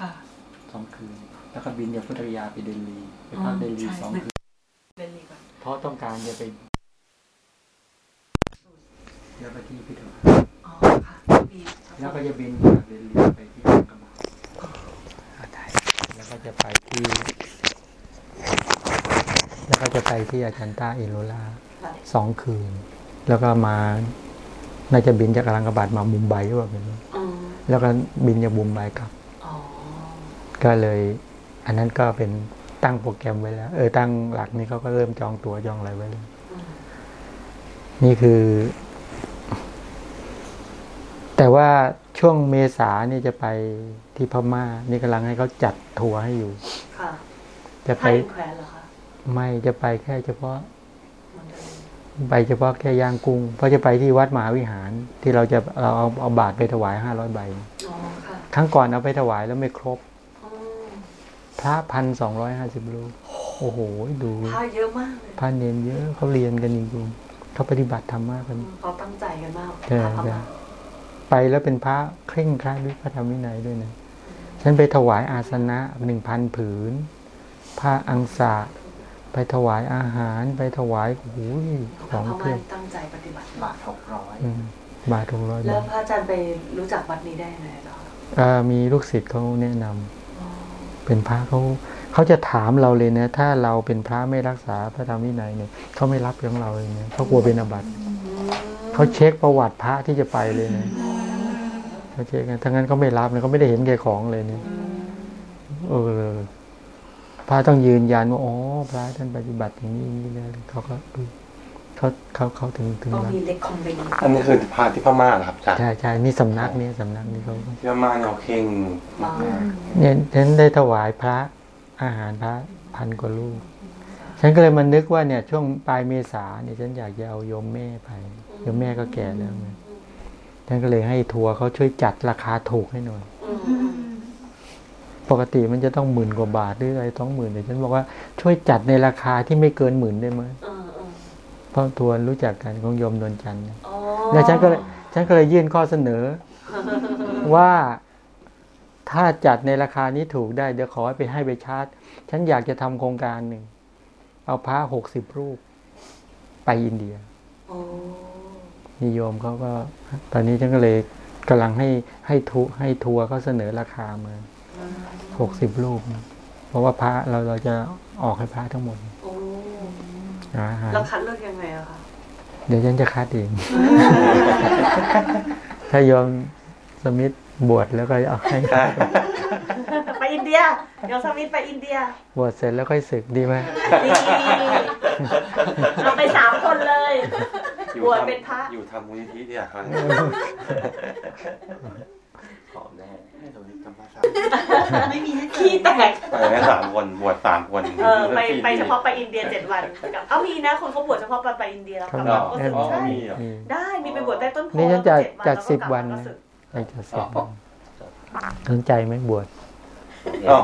ค่ะสองคืน แล้วก็บินจากพุทธคยาไปเดลีไปพักเดลีใช่สองคืนเดลีก่อนเพราะต้องการจะไปแล้วก็ที่พิธภัณฑ์อ๋อค่ะมีแล้วก็จะบินจากเดลีไปที่อังกฤษแล้วก็จะไปที่ แล้วก็จะไปที่อาจันตาอิโรลาค่ะสองคืน แล้วก็มาน่าจะบินจากอลังกบาดมามุมไบหรือเปล่าไม่รู้อืมแล้วก็บินจากมุมไบกลับอ๋อ ก็เลย อันนั้นก็เป็นตั้งโปรแกรมไว้แล้ว เออตั้งหลักนี่เขาก็เริ่มจองตั๋วจองอะไรไว้แล้วอืมนี่คือ แต่ว่าช่วงเมษานี่จะไปที่พม่า นี่กำลังให้เขาจัดทัวร์ให้อยู่ค่ะจะไปไทยแขวนเหรอคะไม่จะไปแค่เฉพาะมันเดินไปเฉพาะแค่ย่างกุ้งเพราะจะไปที่วัดมหาวิหาร ที่เราจะเราเอาเอาบาทไปถวายห้าร้อยใบอ๋อค่ะครั้งก่อนเอาไปถวายแล้วไม่ครบอืม พระพันสองร้อยห้าสิบรูปโอ้โห ดูผ้าเยอะมากเลยพระเนนเยอะเขาเรียนกันจริงๆเขาปฏิบัติธรรมมากกันอืมเขาตั้งใจกันมากใช่พระพใช่ม่าไปแล้วเป็นพระเคร่งครัดด้วยพระธรรมวินัยด้วยนะฉันไปถวายอาสนะหนึ่งพันผืน ผ้าอังสะไปถวายอาหารไปถวายโอ้โหขพระองพเพีม่ายบตั้งใจปฏิบัติบาทหกร้อยอืมบาทหกร้อยแล้บาวทพระอาจารย์ไปรู้จักวัดนี้ได้ยังไงเหรอเอ่อมีลูกศิษย์เขาแนะนำอ๋อ เป็นพระเขาเขาจะถามเราเลยนะ ถ้าเราเป็นพระไม่รักษาพระธรรมวินัยเนี่ยเขาไม่รับของเราเลยนะเขากลัวเป็นอาบัติเขาเช็คประวัติพระที่จะไปเลยนะเขาเช็คกันทั้งนั้นเขาไม่รับเลยเขาไม่ได้เห็นแก่ของเลยเนี่ยเออพระต้องยืนยันว่าอ๋อพระท่านปฏิบัติอย่างนี้อย่างนี้นะเขาก็ เออเขาเขาเขาถึงถึงต้องรับมีเล็กคอมเมนต์อันนี้คือพาที่พม่าเหรอครับอาจารย์ใช่ใช่นี่สำนักเนี่ยสำนักนี้เขาที่พม่าเนี่ยเขาเข่งมากเนี่ยฉันได้ถวายพระอาหารพระพันกว่าลูกฉันก็เลยมานึกว่าเนี่ย ช่วงปลายเมษาเนี่ยฉันอยากจะเอาโยมแม่ไปโยมแม่ก็แก่แล้วไงฉันก็เลยให้ทัวร์เขาช่วยจัดราคาถูกให้หน่อยอืมอืมปกติมันจะต้องหมื่นกว่าบาทหรืออะไรต้องหมื่นแต่ฉันบอกว่าช่วยจัดในราคาที่ไม่เกินหมื่นได้ไหมอืมอืม เพราะทัวร์รู้จักกันของโยมนวลจันทร์เนี่ยอ๋อแล้วฉันก็เลยฉันก็เลยยื่นข้อเสนอ ว่าถ้าจัดในราคานี้ถูกได้ เดี๋ยวขอให้ไปให้ไปชาร์จฉันอยากจะทำโครงการหนึ่ง เอาพระหกสิบรูป ไปอินเดียโอ้นิยมเขาก็ ตอนนี้ฉันก็เลยกำลังให้ให้ทัวร์ให้ทัวร์เขาเสนอราคามาหกสิบรูป เพราะว่าพระเราเราจะออกให้พระทั้งหมด โอ้อาหารแล้วคัดเลือกยังไงอะคะเดี๋ยวฉันจะคัดเองถ้าโยมสมิธบวชแล้วก็เอาให้ไปอินเดียเดี๋ยวสมิธไปอินเดีย บวชเสร็จแล้วค่อยศึกดีไหมดีเราไปสามคนเลยอยู่บวชทำเป็นพระอยู่ทำมูลนิธิเนี่ยครับ หอมแน่ให้เราทำภาษาไม่มีให้เจขี้อแตกไปแค่สามคนบวชสามคนเออไปไปเฉพาะไปอินเดียเจ็ดวันกับเอ้ามีนะคนเขาบวชเฉพาะไปไปอินเดียแล้วกลับมาก็สึกอ๋อใช่มีเหรอมีได้มีไปบวชใต้ต้นโพนี่ฉันจะเจ็ดจัดแล้วสิบกลัวันมานะก็สึกอยากจะสิบวันสนใจไหมบวชอ๋อ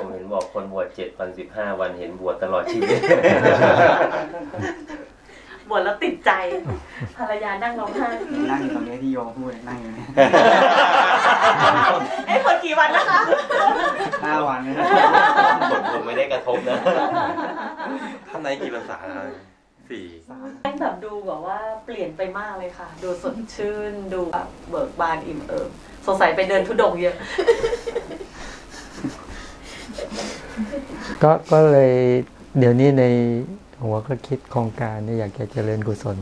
ผมเห็นบอกคนบวชเจ็ดวันสิบห้าวันเห็นบวชตลอดชีวิต บวชแล้วติดใจ ภรรยานั่งร้องไห้นั่งอยู่ตรงนี้ที่โยมพูดนั่งอยู่เนี่ยเอ้ยบวชกี่วันนะคะห้าวันเลยผมผมไม่ได้กระทบนะท่านในกี่ภาษาครับสี่แม่งแบบดูแบบว่าเปลี่ยนไปมากเลยค่ะ ดูสดชื่นดูแบบเบิกบานอิ่มเอิบสงสัยไปเดินทุดงค์เยอะ ก็ก็เลยเดี๋ยวนี้ใน หัวก็คิดโครงการเนี่ยอยากจะเจริญกุศล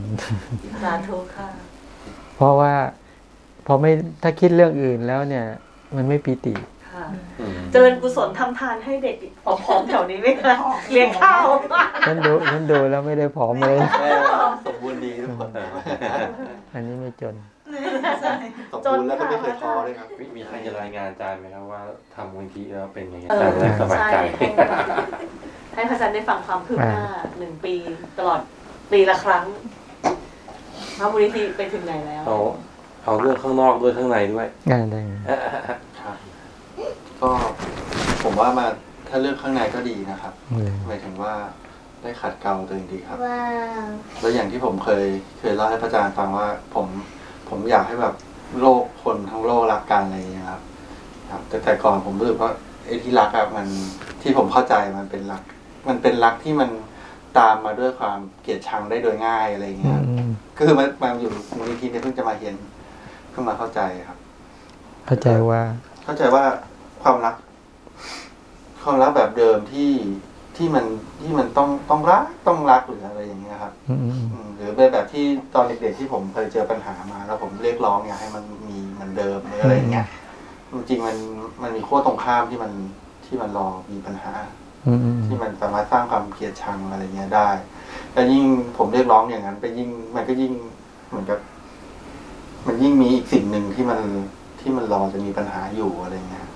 สาธุค่ะ เพราะว่าพอไม่ถ้าคิดเรื่องอื่นแล้วเนี่ย มันไม่ปีติค่ะอืมเจริญกุศลทำทานให้เด็กผอมๆแถวนี้ไหมคะเลี้ยงข้าวฉันดูฉันดูแล้วไม่ได้ผอมเลยสมบูรณ์ดีทุกคนอันนี้ไม่จนจนแล้วก็ไม่เคยท้อเลยครับมีใครจะรายงานอาจารย์ไหมครับว่าทำมูลนิธิแล้วเป็นยังไงเออาอจารย์จะได้สบายใช่ใจ ให้พระอาจารย์ได้ฟังความคืบหน้าหนึ่งปีตลอดปีละครั้งพระมูลนิธิไปถึงไหนแล้วเอาเอาเรื่องข้างนอกด้วยข้างในด้วยงานได้ไงครับก็ผมว่ามาถ้าเลือกข้างในก็ดีนะครับเลยหมายถึงว่าได้ขัดเกลาตัวเองดีครับแล้วอย่างที่ผมเคยเคยเล่าให้พระอาจารย์ฟังว่าผมผมอยากให้แบบโลกคนทั้งโลกรักกันอะไรอย่างเงี้ยครับ ครับ แต่แต่ก่อนผมรู้สึกว่าไอ้ที่รักอะมันที่ผมเข้าใจมันเป็นรัก มันเป็นรักที่มันตามมาด้วยความเกลียดชังได้โดยง่ายอะไรอย่างอืเงี้ยมก็คือมันมาอยู่มูลนิธิเนี่ยเพิ่งจะมาเห็นเพิ่งมาเข้าใจครับ เข้าใจว่า เข้าใจว่าความรัก ความรักแบบเดิมที่ที่มันที่มันต้องต้องรักต้องรักหรืออะไรอย่างเงี้ยครับอืมอืมอืมหรือเป็นแบบที่ตอนเด็กๆที่ผมเคยเจอปัญหามา แล้วผมเรียกร้องอยากให้มันมีเหมือนเดิมหรืออะไรอย่างเงี้ยจริงๆมันมันมีขั้วตรงข้ามที่มันที่มันรอมีปัญหาอืมอืม ที่มันสามารถสร้างความเกลียดชังอะไรเงี้ยได้แต่ยิ่งผมเรียกร้องอย่างนั้น ไปยิ่งมันก็ยิ่งเหมือนกับ มันยิ่งมีอีกสิ่งหนึ่งที่มันที่มันรอจะมีปัญหาอยู่อะไรเงี้ย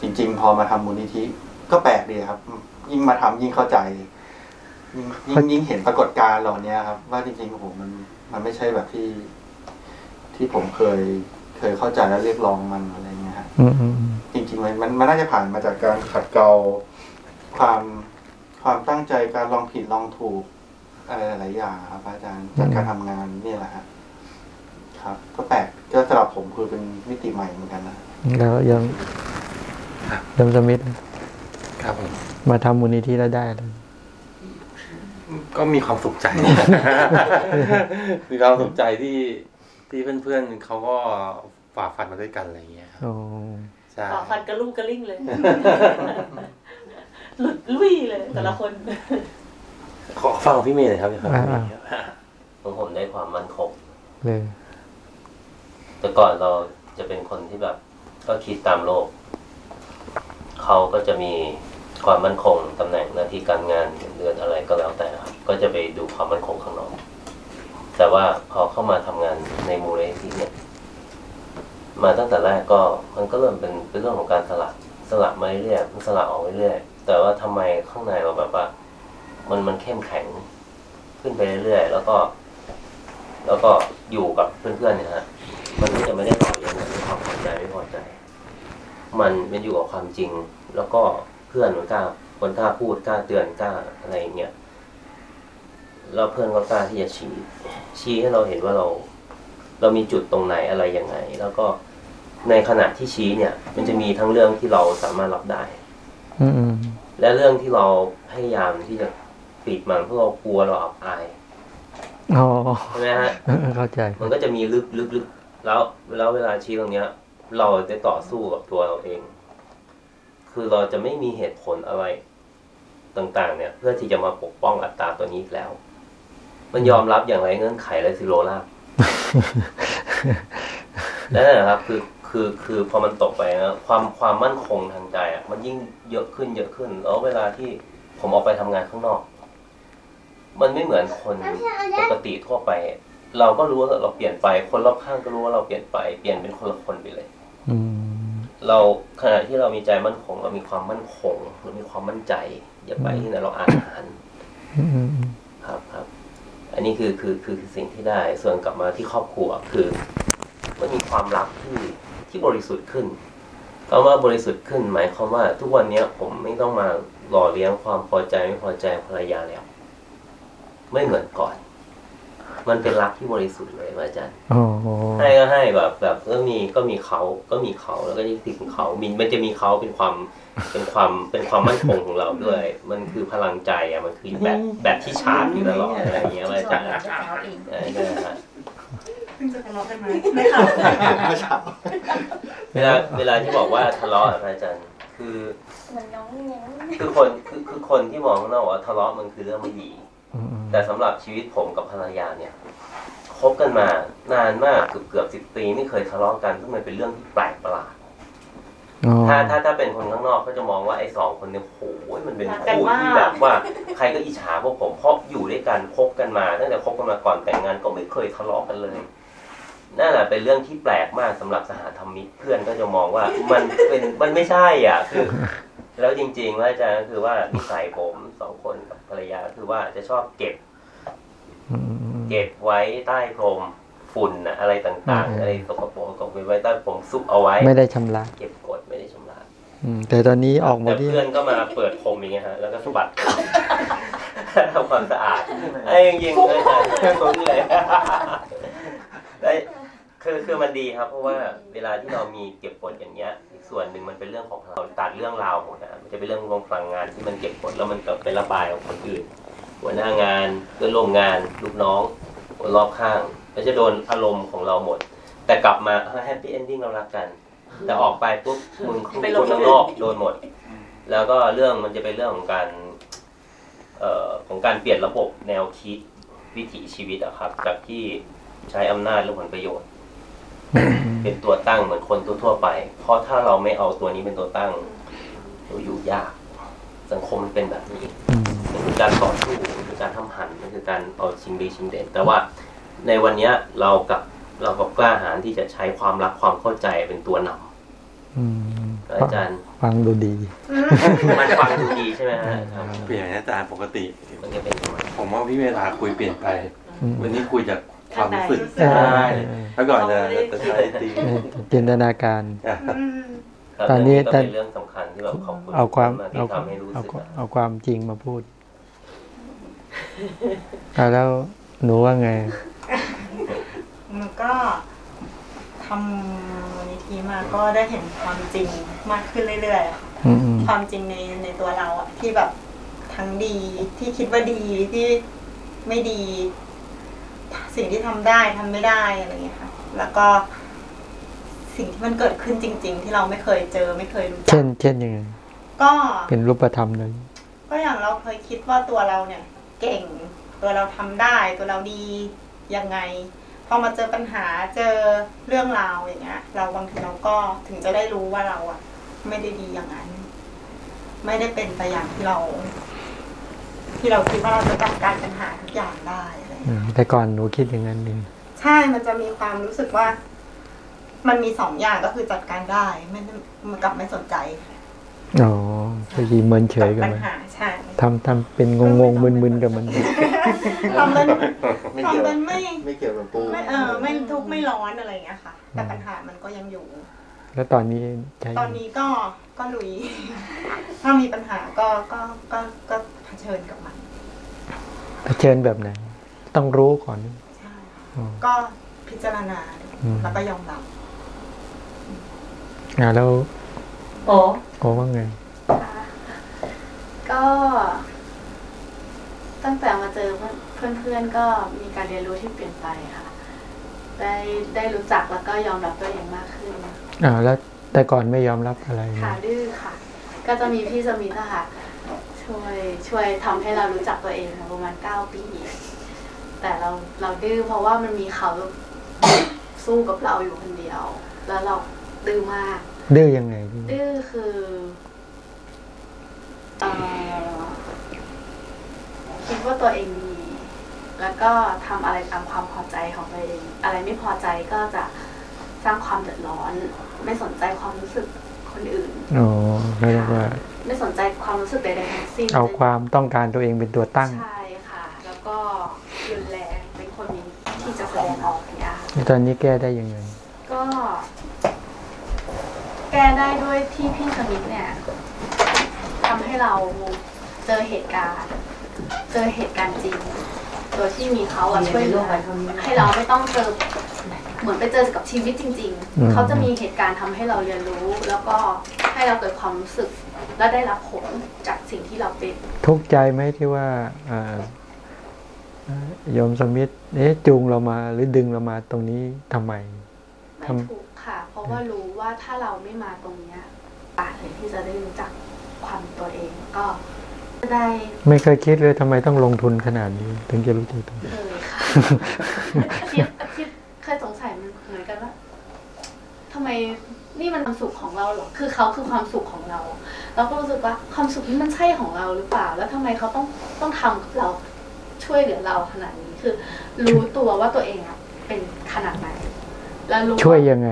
จริง ๆ พอมาทำมูลนิธิก็แปลกดีครับ ยิ่งมาทำยิ่งเข้าใจยิ่งยิ่งยิ่งเห็นปรากฏการณ์เหล่านี้ครับ ว่าจริงๆโอ้โหมันมันไม่ใช่แบบที่ ที่ผมเคยเคยเข้าใจและเรียกร้องมันอะไรเงี้ยฮะอืมอืมอืมจริงๆมันมันมันน่าจะผ่านมาจากการขัดเกลา ความความตั้งใจการลองผิดลองถูกอะไรหลายๆอย่างครับอาจารย์จากการทำงานนี่แหละฮะครับ ก็แปลกก็สำหรับผมคือเป็นมิติใหม่เหมือนกันนะแล้วยังยังสมิธครับผมมาทำมูลนิธิแล้วได้เลยก็มีความสุขใจมีความสุขใจที่ที่เพื่อนๆเขาก็ฝ่าฟันมาด้วยกันอะไรอย่างเงี้ยครับโอ้ใช่ต่อฟันกระลุ่งกระลิ่งเลย หลุดลุยเลย แต่ละคน ขอฟังของพี่เมย์หน่อยครับพี่ครับของผมได้ความมั่นคงเลยแต่ก่อนเราจะเป็นคนที่แบบ ก็คิดตามโลก เขาก็จะมีความมั่นคงตำแหน่งหน้าที่การงานเงินเดือนอะไรก็แล้วแต่ครับ ก็จะไปดูความมั่นคงข้างนอก แต่ว่าพอเข้ามาทำงานในมูลนิธิเนี่ย มาตั้งแต่แรกก็มันก็เริ่มเป็นเป็นเรื่องของการสละสละมาเรื่อยๆสละออกเรื่อยๆ แต่ว่าทำไมข้างในเราแบบว่า มันมันเข้มแข็งขึ้นไปเรื่อยๆแล้วก็ แล้วก็อยู่กับเพื่อนๆเนี่ยฮะมันก็จะไม่ได้ต่อเยอะนะด้วยความพอใจไม่พอใจ มันเป็นอยู่กับความจริง แล้วก็เพื่อนมันกล้าคนกล้าพูดกล้าเตือนกล้าอะไรเงี้ยแล้วเพื่อนก็กล้าที่จะชี้ชี้ให้เราเห็นว่าเรา เรามีจุดตรงไหนอะไรยังไง แล้วก็ในขณะที่ชี้เนี่ย มันจะมีทั้งเรื่องที่เราสามารถรับได้ อืมอืม และเรื่องที่เราพยายามที่จะปิดมันเพราะเรากลัวเราอับอายอ๋อใช่ไหมฮะเออเข้าใจ มันก็จะมีลึกลึกลึกแล้วแล้วเวลาชี้ตรงเนี้ย เราจะต่อสู้กับตัวเราเอง คือเราจะไม่มีเหตุผลอะไรต่าง ๆ เนี่ย เพื่อที่จะมาปกป้องอัตตราตัวนี้อีกแล้ว มันยอมรับอย่างไรเงื่อนไขและสิโรล่าบนั่นแหละครับ คือ คือคือพอมันตกไปนะความความมั่นคงทางใจอะ มันยิ่งเยอะขึ้นเยอะขึ้น แล้วเวลาที่ผมออกไปทำงานข้างนอก มันไม่เหมือนคนปกติทั่วไป เราก็รู้ว่าเราเปลี่ยนไป คนรอบข้างก็รู้ว่าเราเปลี่ยนไป เปลี่ยนเป็นคนละคนไปเลยอืมเราขณะที่เรามีใจมั่นคง เรามีความมั่นคงเรามีความมั่นใจ อย่าไปที่ไหนเราอ่านอาหารอืมอืมครับครับ อันนี้คือคือคือคือสิ่งที่ได้ ส่วนกลับมาที่ครอบครัวคือมันมีความรักที่ ที่บริสุทธิ์ขึ้นคำว่าบริสุทธิ์ขึ้น หมายความว่า ทุกวันเนี้ยผมไม่ต้องมาหล่อเลี้ยงความพอใจไม่พอใจภรรยาแล้ว ไม่เหมือนก่อน มันเป็นรักที่บริสุทธิ์เลยอาจารย์โอ้โหให้ก็ให้แบบแบบก็มีก็มีเขาก็มีเขาแล้วก็ยึดติดของเขามีมันจะมีเขาเป็นความ เป็นความเป็นความมั่นคงของเราด้วย มันคือพลังใจอะมันคือแบบแบบที่ชาร์จอยู่ตลอดอะไรอย่างเงี้ยอาจารย์เออนั่นแหละฮะเพิ่งจะทะเลาะกันมาไม่ค่ะเมื่อเช้าเวลาเวลาที่บอกว่าทะเลาะอะอาจารย์คือคือคนคือคือคนที่มองข้างนอกว่าทะเลาะมันคือเรื่องไม่ดีอืมอืมแต่สำหรับชีวิตผมกับภรรยาเนี่ยคบกันมานานมากเกือบเกือบสิบปีไม่เคยทะเลาะกันซึ่งมันเป็นเรื่องที่แปลกประหลาดอ๋อ ถ้าถ้าถ้าเป็นคนข้างนอกก็จะมองว่าไอ้สองคนเนี่ยโหยมันเป็นรักกันคู่มากที่แบบว่าใครก็อิจฉาพวกผมเพราะอยู่ด้วยกันคบกันมาตั้งแต่คบกันมาก่อนแต่งงานก็ไม่เคยทะเลาะกันเลยนั่นแหละเป็นเรื่องที่แปลกมากสำหรับสหธรรมิกเพื่อนก็จะมองว่ามันเป็นมันไม่ใช่อะคือ แล้วจริงๆว่าอาจารย์ก็คือว่านิสัยผมสองคนกับภรรยาก็คือว่าจะชอบเก็บอืมอืมเก็บไว้ใต้พรม ฝุ่นนะอะไรต่างอืมๆอะไรสกปรกตกไว้ใต้พรมซุกเอาไว้ ไม่ได้ชำระ เก็บกดไม่ได้ชำระอืมแต่ตอนนี้ออกหมแต่ดที่เพื่อนก็มาเปิดพรมอย่างเงี้ยฮะแล้วก็สะบัดทำความสะอาดไอ้จริงๆเลยจ้ะเพื่อนผมเลยได้ขคือคือมันดีครับ เพราะว่าเวลาที่เรามีเก็บกดอย่างเงี้ยอีกส่วนหนึ่งมันเป็นเรื่องของเราตัดเรื่องราวหมดนะมันจะเป็นเรื่องของพลังงานที่มันเก็บกดแล้วมันก็ไประบายกับคนอื่น หัวหน้างานเพื่อนร่วมงานลูกน้องคนรอบข้าง ก็จะโดนอารมณ์ของเราหมด แต่กลับมา happy ending เรารักกัน แต่ออกไปปุ๊บมึงคนข้างนอกโดนหมด แล้วก็เรื่องมันจะเป็นเรื่องของการเอ่อของการเปลี่ยนระบบแนวคิดวิถีชีวิตอะครับ จากที่ใช้อำนาจและผลประโยชน์ เป็นตัวตั้งเหมือนคนทั่วๆไป เพราะถ้าเราไม่เอาตัวนี้เป็นตัวตั้งเราอยู่ยาก สังคมมันเป็นแบบนี้มมันคือการต่อสู้มันคือการห้ำหั่นมันคือการเอาชิงดีชิงเด่นแต่ว่า ในวันเนี้ยเรากับเรากับกล้าหาญที่จะใช้ความรักความเข้าใจเป็นตัวนำอืมอาจารย์ฟังดูดี มันฟังดูดีใช่ไหมฮะครับเปลี่ยนอาจารย์ปกติมันจะเป็นประมาณผมว่าพี่เวลาคุยเปลี่ยนไปอืมวันนี้คุยจากความรู้สึกเออใช่เมื่อก่อนจะจะใช้ตีเออจินตนาการอะครับตอนนี้ก็เป็นเรื่องสำคัญที่แบบขอบคุณเอาความมากเอาที่ทำให้รู้เอาสึกอะเอาความจริงมาพูดอะแล้วหนูว่าไง มันก็ทำมูลนิธิมาก็ได้เห็นความจริงมากขึ้นเรื่อยๆอะค่ะอืมอืมความจริงในในตัวเราอะที่แบบทั้งดีที่คิดว่าดีที่ไม่ดี สิ่งที่ทำได้ทำไม่ได้อะไรอย่างเงี้ยค่ะ แล้วก็ สิ่งที่มันเกิดขึ้นจริง ๆ ที่เราไม่เคยเจอไม่เคยรู้จัเช่กนเช่นยังไงก็เป็นรูปธรรมเลยก็อย่างเราเคยคิดว่าตัวเราเนี่ย เก่งตัวเราทำได้ตัวเราดี ยังไงพอมาเจอปัญหาเจอเรื่องราวอย่างเงี้ย เราบางทีเราก็ถึงจะได้รู้ว่าเราอะไม่ได้ดีอย่างนั้น ไม่ได้เป็นไปอย่างที่เรา ที่เราคิดว่าเราจะจัดการปัญหาทุกอย่างได้อะไรอย่างอืเงี้ยมแต่ก่อนหนูคิดอย่างนั้นเองใช่มันจะมีความรู้สึกว่า มันมีสองอย่างก็คือจัดการได้ไม่ได้มันกลับไม่สนใจ อ๋อก็ยีเมินเฉกับยกับปัญมันหาใช่ทำทำเป็นงงงๆมึนๆกับมันทำเป็นไม่เกี่ยวทำเป็นไม่ไม่เกี่ยวกับปูไม่เออไม่ทุกข์ไม่ร้อนอะไรอย่างเงี้ยค่ะ แต่ปัญหามันก็ยังอยู่ แล้วตอนนี้ใช่ตอนนี้ก็ก็ลุย ถ้ามีปัญหาก็ก็ก็ก็เผชิญกับมันเผชิญแบบไหนต้องรู้ก่อนใช่อ๋อก็พิจารณาดูอืมแล้วก็ยอมรับอ่าแล้ว โอ้โอ้ว่าไง ก็ ตั้งแต่มาเจอเพื่อนเพื่อนๆก็มีการเรียนรู้ที่เปลี่ยนไปค่ะ ได้ได้รู้จักแล้วก็ยอมรับตัวเองมากขึ้นอ่าแล้วแต่ก่อนไม่ยอมรับอะไรค่ะดื้อค่ะ ก็จะมีพี่สมิธอะค่ะช่วยช่วยทำให้เรารู้จักตัวเองค่ะประมาณเก้าปี แต่เราเราดื้อเพราะว่ามันมีเขาสู้กับเราอยู่คนเดียว แล้วเราดื้อมาก ดื้อยังไง ดื้อคือเอ่อคิดว่าตัวเองดี แล้วก็ทำอะไรตามความพอใจของตัวเอง อะไรไม่พอใจก็จะสร้างความเดือดร้อน ไม่สนใจความรู้สึกคนอื่นอ๋อเขาเรียกว่า ไม่สนใจความรู้สึกใดๆทั้งสิ้นเอาความต้องการตัวเองเป็นตัวตั้ง ใช่ค่ะ แล้วก็รุนแรงเป็นคนมีที่จะแสดงออกยากตอนนี้แก้ได้ยังไง ก็แก้ได้ด้วยที่พี่สมิธเนี่ยทำให้เราเจอเหตุการณ์ เจอเหตุการณ์จริง โดยที่มีเขาอะช่วยเหลือให้เราไม่ต้องเจอเหมือนไปเจอกับชีวิตจริงอืมๆเขาจะมีเหตุการณ์ทำให้เราเรียนรู้ แล้วก็ให้เราเกิดความรู้สึกและได้รับผลจากสิ่งที่เราเป็น ทุกข์ใจไหมที่ว่าอ่าเอ่อโยมสมิธเอ๊ะจูงเรามาหรือดึงเรามาตรงนี้ทำไมไม่ทำถูก ค่ะ เพราะว่ารู้ว่าถ้าเราไม่มาตรงเนี้ยปากเลยที่จะได้รู้จักความตัวเองก็จะได้ ไม่เคยคิดเลยทำไมต้องลงทุนขนาดนี้ ถึงจะรู้จักตัวเองเคยค่ะคิดคิดเคยสงสัยมันเหมือนกันว่าทำไมนี่มันความสุขของเราเหรอ คือเขาคือความสุขของเรา เราก็รู้สึกว่าความสุขนี้มันใช่ของเราหรือเปล่า แล้วทำไมเขาต้องต้องทำกับเราช่วยเหลือเราขนาดนี้ คือ รู้ตัวว่าตัวเองอะเป็นขนาดไหน แล้วรู้าช่วยยังไง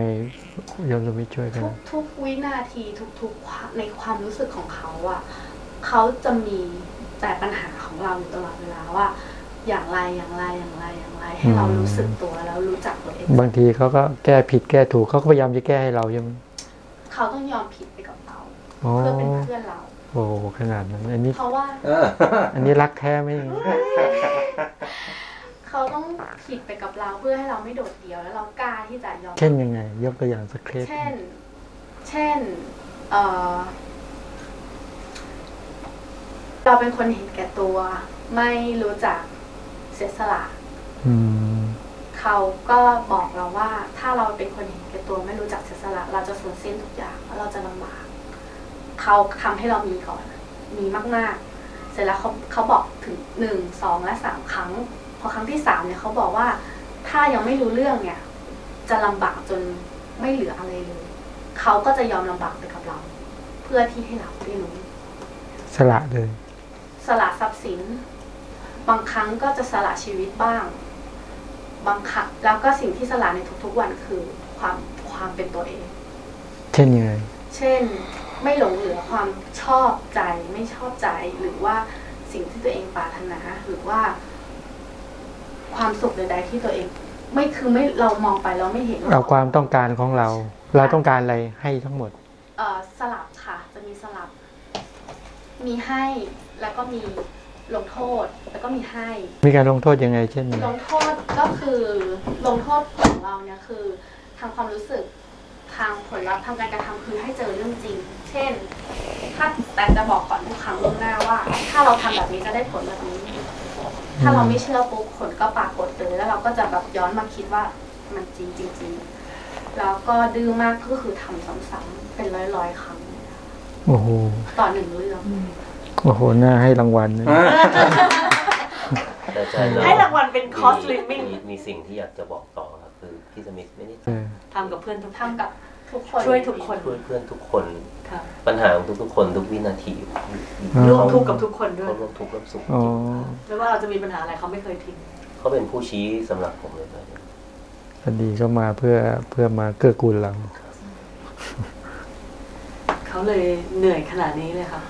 โยมสมิธช่วยกันทุกทุกวินาทีทุกทุกในความรู้สึกของเขาอะเขาจะมีแต่ปัญหาของเราอยู่ตลอดเวลาว่า อย่างไรอย่างไรอย่างไรอย่างไรให้เราอืมรู้สึกตัวแล้วรู้จักตัวเองบางทีเขาก็แก้ผิดแก้ถูกเขาก็พยายามจะแก้ให้เราใช่ไหมเขาต้องยอมผิดไปกับเราอ๋อเพื่อเป็นเพื่อนเราโอ้ขนาดนั้นอันนี้เพราะว่าเอออันนี้รักแท้ไหม เขเขาต้องผิดไปกับเราเพื่อให้เราไม่โดดเดี่ยวแล้วเรากล้าที่จะยอม เช่นยังไง ยกตัวอย่างสักเคสเช่น เช่นเอ่อเราเป็นคนเห็นแก่ตัว ไม่รู้จักเสียสละอืมเขาก็บอกเราว่า ถ้าเราเป็นคนเห็นแก่ตัวไม่รู้จักเสียสละ เราจะสูญสิ้นทุกอย่างแล้วเราจะลำบาก เขาทำให้เรามีก่อน มีมาก ๆ เสร็จแล้วเขาเขาบอกถึงหนึ่งสองและสามครั้งพ อครั้งที่สามเนี่ยเขาบอกว่าถ้ายังไม่รู้เรื่องเนี่ย จะลำบากจนไม่เหลืออะไรเลยเขาก็จะยอมลำบากไปกับเรา เพื่อที่ให้เราได้รู้สละเลย สละทรัพย์สิน บางครั้งก็จะสละชีวิตบ้าง บางครั้งแล้วก็สิ่งที่สละในทุกๆวันคือความความเป็นตัวเอง เช่นยังไงเช่นไม่หลงเหลือความชอบใจไม่ชอบใจหรือว่าสิ่งที่ตัวเองปรารถนาหรือว่า ความสุขใดๆที่ตัวเอง ไม่คือไม่เรามองไปเราไม่เห็นเอาความต้องการของเรา เราต้องการอะไรให้ทั้งหมดเอ่อสลับค่ะ จะมีสลับ มีให้แล้วก็มีลงโทษแล้วก็มีให้ มีการลงโทษยังไง เช่น ลงโทษก็คือลงโทษของเราเนี่ยคือทางความรู้สึกทางผลลัพธ์ทางการกระทำคือให้เจอเรื่องจริง เช่น ถ้าแต่จะบอกก่อนทุกครั้งล่วงหน้าว่า ถ้าเราทำแบบนี้จะได้ผลแบบนี้ ถ้าเราไม่เชื่อปุ๊บผลก็ปรากฏเลยแล้วเราก็จะแบบย้อนมาคิดว่ามันจริงจริงๆแล้วก็ดื้อมากก็คือทำซ้ำๆเป็นร้อยๆครั้งโอ้โหต่อหนึ่งเรื่องโอ้โหน่าให้รางวัลนะแต่ใจเราให้รางวัลเป็น cost living มีมีสิ่งที่อยากจะบอกต่อครับคือพี่สมิธไม่ได้เออทำกับเพื่อนทุกทำกับ ทุกคนช่วยทุกคนช่วยเพื่อนทุกคนค่ะปัญหาของทุกๆคนทุกวินาทีร่วมทุกข์กับทุกคนด้วยเขาร่วมทุกข์ร่วมสุขอ๋อไม่ว่าเราจะมีปัญหาอะไรเขาไม่เคยทิ้งเขาเป็นผู้ชี้สำหรับผมเลยนะพอดีก็มาเพื่อเพื่อมาเกื้อกูลเราเขาเลยเหนื่อยขนาดนี้เลยค่ะ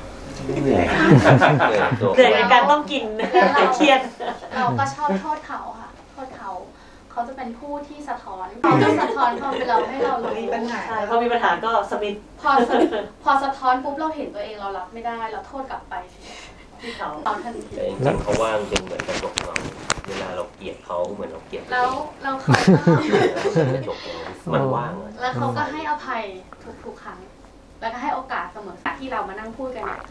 เหนื่อยเหนื่อยตัวเหนื่อยในการต้องกินเครียดเราก็ชอบโทษเขาค่ะโทษ เขาเขาจะเป็นผู้ที่สะท้อนเขาจะสะท้อนความเป็นเราให้เรารู้มีปัญหาใช่พอมีปัญหาก็สมิธพอสะพอสะท้อนปุ๊บเราเห็นตัวเองเรารับไม่ได้เราโทษกลับไปที่เขาเราทันทีแต่จริงๆเขาว่างเป็นเหมือนกระจกเงาเวลาเราเกลียดเขาเหมือนเราเกลียดตัวแล้วเองแล้วเขาก็กระจกเงามันว่างอะแล้วเขาก็ให้อภัยทุกทุกๆครั้ง แล้วก็ให้โอกาสเสมอที่เรามานั่งพูดกันเนี่ย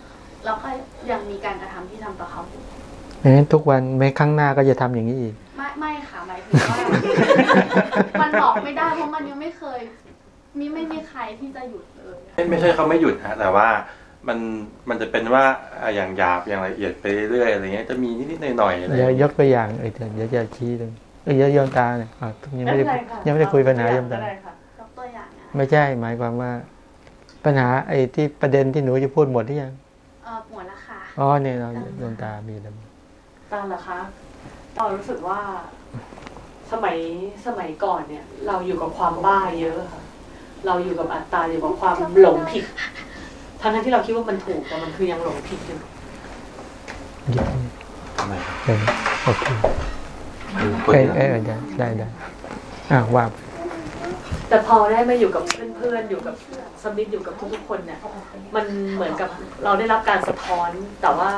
เราก็ยังมีการกระทำที่ทำต่อเขาอยู่ เพราะฉะนั้นทุกวันไม่ข้างหน้าก็จะทำอย่างนี้อีก ไม่ไม่ค่ะหมายถึงว่ามันบอกไม่ได้เพราะมันยังไม่เคย มีไม่มีใครที่จะหยุดเลยไม่ไม่ใช่เขาไม่หยุดฮะแต่ว่ามันมันจะเป็นว่าอะอย่างหยาบอย่างละเอียดไปเรื่อยๆอะไรเงี้ยจะมีนิดๆหน่อยๆอะไรเดี๋ยวยเงี้ยกตัวอย่างเออเดี๋ยวเดี๋ยวจะชี้เลยเออเดี๋ยวยอมตาเนี่ยอะยังไม่ได้ไม่เป็นไรค่ะยังไม่ได้คุยปัญหายอมตาก็ได้ค่ะยกตัวอย่างนะไม่ใช่หมายความว่า ปัญหาไอ้ที่ประเด็นที่หนูจะพูดหมดหรือยังเออหมดละค่ะอ๋อเนี่ยเราดวงตามีแล้ว ตาเหรอคะเรารู้สึกว่าสมัยสมัยก่อนเนี่ย เราอยู่กับความบ้าเยอะค่ะ เราอยู่กับอัตตาอยู่กับความหลงผิด ทั้งนั้นที่เราคิดว่ามันถูกแต่มันคือยังหลงผิดอยู่หยิบทำไมครับเออโอเคคุยเอ้ยนะเอ้ยเอ้ยได้ได้ได้อะว่า แต่พอได้มาอยู่กับเพื่อนๆอยู่กับสมิธอยู่กับทุกๆคนเนี่ยมันเหมือนกับเราได้รับการสะท้อน แต่ว่า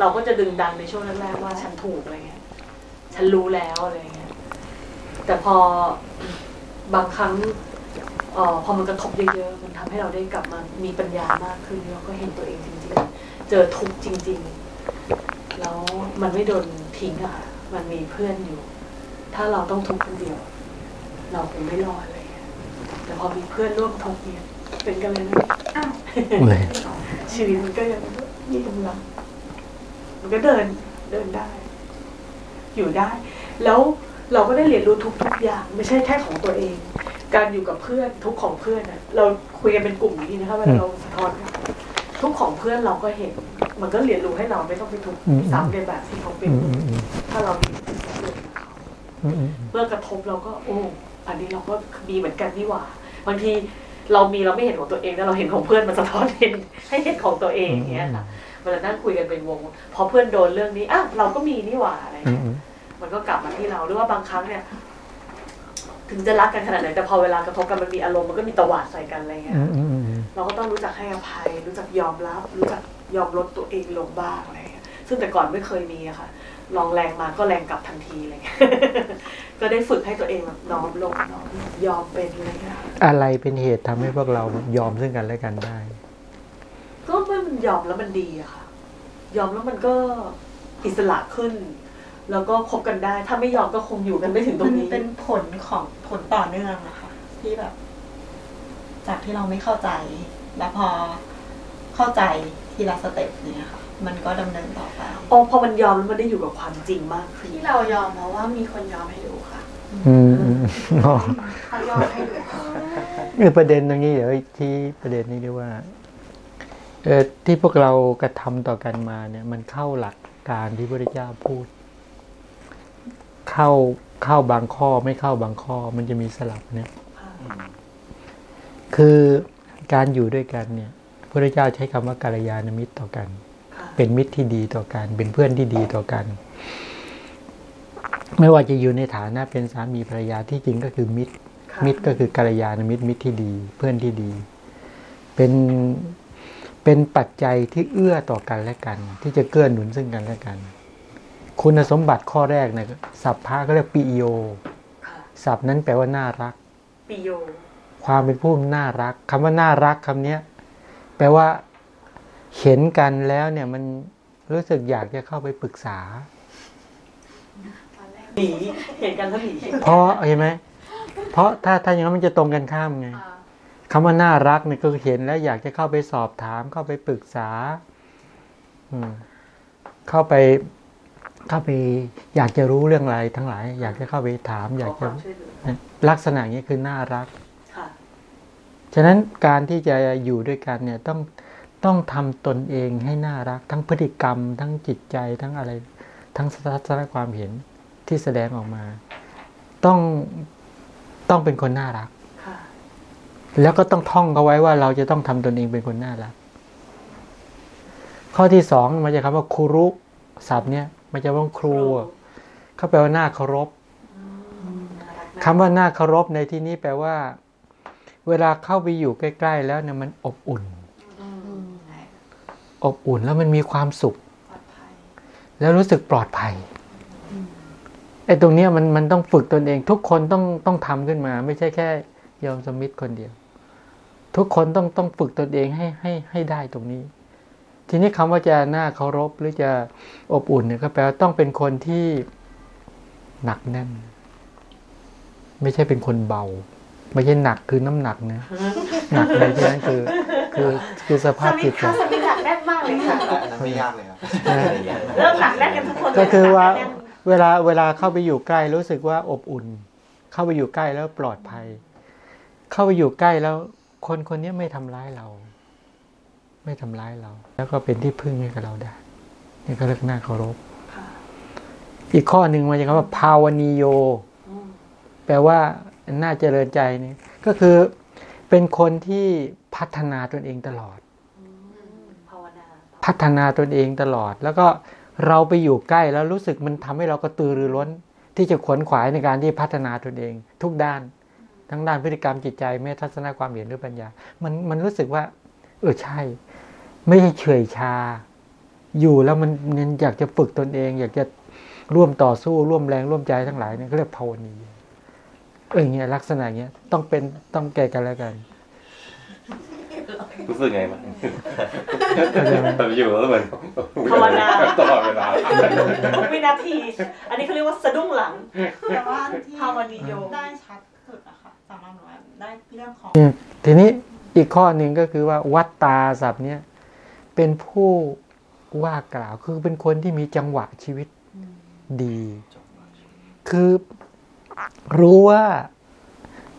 เราก็จะดึงดันในช่วงแรกๆว่าฉันถูกอะไรเงี้ยฉันรู้แล้วอะไรเงี้ยแต่พอบางครั้งเออพอมันกระทบเยอะๆมันทำให้เราได้กลับมามีปัญญามากขึ้นแล้วก็เห็นตัวเองจริงๆ เจอทุกข์จริง ๆ แล้วมันไม่โดนทิ้งอะค่ะมันมีเพื่อนอยู่ ถ้าเราต้องทุกข์คนเดียว เราคงไม่รอด อะแต่พอมีเพื่อนร่วมทุกข์เนี่ยเป็นกันเลยนะอ้าวเลยชีวิตมันก็ยังมีกำลังมันก็เดินเดินได้ อยู่ได้ แล้วเราก็ได้เรียนรู้ทุกทุกๆอย่าง ไม่ใช่แค่ของตัวเอง การอยู่กับเพื่อนทุกของเพื่อนน่ะ เราคุยกันเป็นกลุ่มอย่างนี้นะคะเวลาเราสะท้อนกันทุกของเพื่อนเราก็เห็น มันก็เรียนรู้ให้เราไม่ต้องไปทุกข์ซ้ำในแบบที่เขาเป็นอืมอืมอืมถ้าเรามีเรื่องกับเขาอืมอืมเมื่อกระทบเราก็ โอ้อันนี้เราก็มีเหมือนกันนี่หว่า บางทีเรามีเราไม่เห็นของตัวเองแต่เราเห็นของเพื่อนมันสะท้อนเห็นให้เห็นของตัวเองอย่างเงี้ยค่ะเวลานั่งคุยกันเป็นวง พอเพื่อนโดนเรื่องนี้อะเราก็มีนี่หว่าอะไรอืมเงี้ยอืมมันก็กลับมาที่เราหรือว่าบางครั้งเนี่ย ถึงจะรักกันขนาดไหนแต่พอเวลากระทบกันมันมีอารมณ์มันก็มีตวาดใส่กันอะไรเงี้ยอืมอืมอืมเราก็ต้องรู้จักให้อภัย รู้จักยอมรับ รู้จักยอมลดตัวเองลงบ้างอะไรเงี้ยซึ่งแต่ก่อนไม่เคยมีอะค่ะ ลองแรงมาก็แรงกลับทันทีอะไรเงี้ยก็ได้ฝึกให้ตัวเองแบบน้อมลงน้อมยอมเป็นอะไรเงี้ยอะไรเป็นเหตุทำให้พวกเรายอมซึ่งกันและกันได้ ก็เมื่อมันยอมแล้วมันดีอะค่ะ ยอมแล้วมันก็อิสระขึ้น แล้วก็คบกันได้ ถ้าไม่ยอมก็คงอยู่กันไม่ถึงตรมังนนี้ เป็นผลของผลต่อเนื่องอะค่ะที่แบบ จากที่เราไม่เข้าใจ แล้วพอเข้าใจทีละสเต็ปเนี่ยค่ะ มันก็ดำเนินต่อไปอ๋อพอมันยอมแล้วมันได้อยู่กับความจริงมากขึ้นที่เรายอมเพราะว่ามีคนยอมให้ดูค่ะอืมอืมอ๋อเขายอมให้ดูคือประเด็นตรงนี้เดี๋ยวที่ประเด็นนี้ด้วยว่าเออที่พวกเรากระทำต่อกันมาเนี่ย มันเข้าหลักการที่พระพุทธเจ้าพูด เข้าเข้าบางข้อไม่เข้าบางข้อ มันจะมีสลับเนี่ย คือการอยู่ด้วยกันเนี่ยพระพุทธเจ้าใช้คำว่ากัลยาณมิตรต่อกันค่ะ เป็นมิตรที่ดีต่อกัน เป็นเพื่อนที่ดีต่อกัน ไม่ว่าจะอยู่ในฐานะเป็นสามีภรรยาที่จริงก็คือมิตรค่ะมิตรก็คือกัลยาณมิตรมิตรที่ดี เพื่อนที่ดี เป็นเป็นปัจจัยที่เอื้อต่อกันและกัน ที่จะเกื้อหนุนซึ่งกันและกัน คุณสมบัติข้อแรกเนี่ยสัพพะก็เรียกปิโยค่ะศัพท์นั้นแปลว่าน่ารักปิโยความเป็นผู้น่ารักคำว่าน่ารักคำเนี้ย แปลว่า เห็นกันแล้วเนี่ยมันรู้สึกอยากจะเข้าไปปรึกษาหนีเห็นกันแล้วหนีเพราะเห็นไหมเพราะถ้าถ้าอย่างนั้นมันจะตรงกันข้ามไงคำว่าน่ารักเนี่ยก็เห็นแล้วอยากจะเข้าไปสอบถาม เข้าไปปรึกษาอืมเข้าไปเข้าไป อยากจะรู้เรื่องอะไรทั้งหลาย อยากจะเข้าไปถาม อยากขอคจะวามช่วยเหลือลักษณะอย่างนี้คือน่ารักค่ะฉะนั้นการที่จะอยู่ด้วยกันเนี่ยต้อง ต้องทำตนเองให้น่ารัก ทั้งพฤติกรรม ทั้งจิตใจทั้งอะไร ทั้งทัศนความเห็นที่แสดงออกมา ต้องต้องเป็นคนน่ารักค่ะแล้วก็ต้องท่องเขาไว้ว่าเราจะต้องทำตนเองเป็นคนน่ารัก ข้อที่สองมันจะคำว่าครูรุศัพท์เนี่ยมันจะว่าครูอะเขาแปลว่าน่าเคารพน่ารักนะคำว่าน่าเคารพในที่นี้แปลว่า เวลาเข้าไปอยู่ใกล้ ๆ แล้วเนี่ยมันอบอุ่นอืม อบอุ่นแล้วมันมีความสุขปลอดภัยแล้วรู้สึกปลอดภัยไอ้ตรงเนี้ยมันมันต้องฝึกตนเอง ทุกคนต้องต้องทำขึ้นมา ไม่ใช่แค่ยอมสมิธคนเดียว ทุกคนต้องต้องฝึกตนเองให้ให้ให้ได้ตรงนี้ ทีนี้คำว่าจะน่าเคารพหรือจะอบอุ่นเนี่ยก็แปลว่าต้องเป็นคนที่หนักแน่น ไม่ใช่เป็นคนเบา ไม่ใช่หนักคือน้ำหนักนะหนักในที่นั้นคือ คือคือสภาพจิตใจส มิธหนักแน่นมากเลยค่ะอันนั้นไม่ยากเลยครับเริ่มหนักแน่นกันทุกคนเลยก็คือว่าหนักแน่นเวลาเวลาเข้าไปอยู่ใกล้รู้สึกว่าอบอุ่น เข้าไปอยู่ใกล้แล้วปลอดภัย เข้าไปอยู่ใกล้แล้ว คนคนนี้ไม่ทำร้ายเรา ไม่ทำร้ายเรา แล้วก็เป็นที่พึ่งให้กับเราได้นี่ก็เรียกน่าเคารพค่ะอีกข้อหนึ่งมันจะคำว่าภาวนีโยอืมแปลว่าน่าเจริญใจนี่ก็คือเป็นคนที่พัฒนาตนเองตลอดภาวนา พัฒนาตนเองตลอด แล้วก็เราไปอยู่ใกล้แล้วรู้สึกมันทำให้เรากระตือรือร้น ที่จะขวนขวายในการที่พัฒนาตนเอง ทุกด้าน ทั้งด้านพฤติกรรมจิตใจแม้ทัศนความเห็นหรือปัญญา มันมันรู้สึกว่า เออใช่ ไม่ใช่เฉยชา อยู่แล้วมันมันอยากจะฝึกตนเอง อยากจะร่วมต่อสู้ร่วมแรงร่วมใจทั้งหลายเนี่ยเขาเรียกภาวนีเอออย่างเงี้ยลักษณะเงี้ยต้องเป็นต้องแก่กันแล้วกัน รู้สึกไงบ้างแต่อยู่แล้วเหมือนภาวนาตลอดเวลาทุกวินาที อันนี้เขาเรียกว่าสะดุ้งหลังแต่ว่าที่ภาวนิโยได้ชัดสุดอะค่ะสำหรับหนูอะได้เรื่องของทีนี้อีกข้อหนึ่งก็คือว่าวัตตาศัพท์เนี่ยเป็นผู้ว่ากล่าวคือเป็นคนที่มีจังหวะชีวิตดี คือรู้ว่า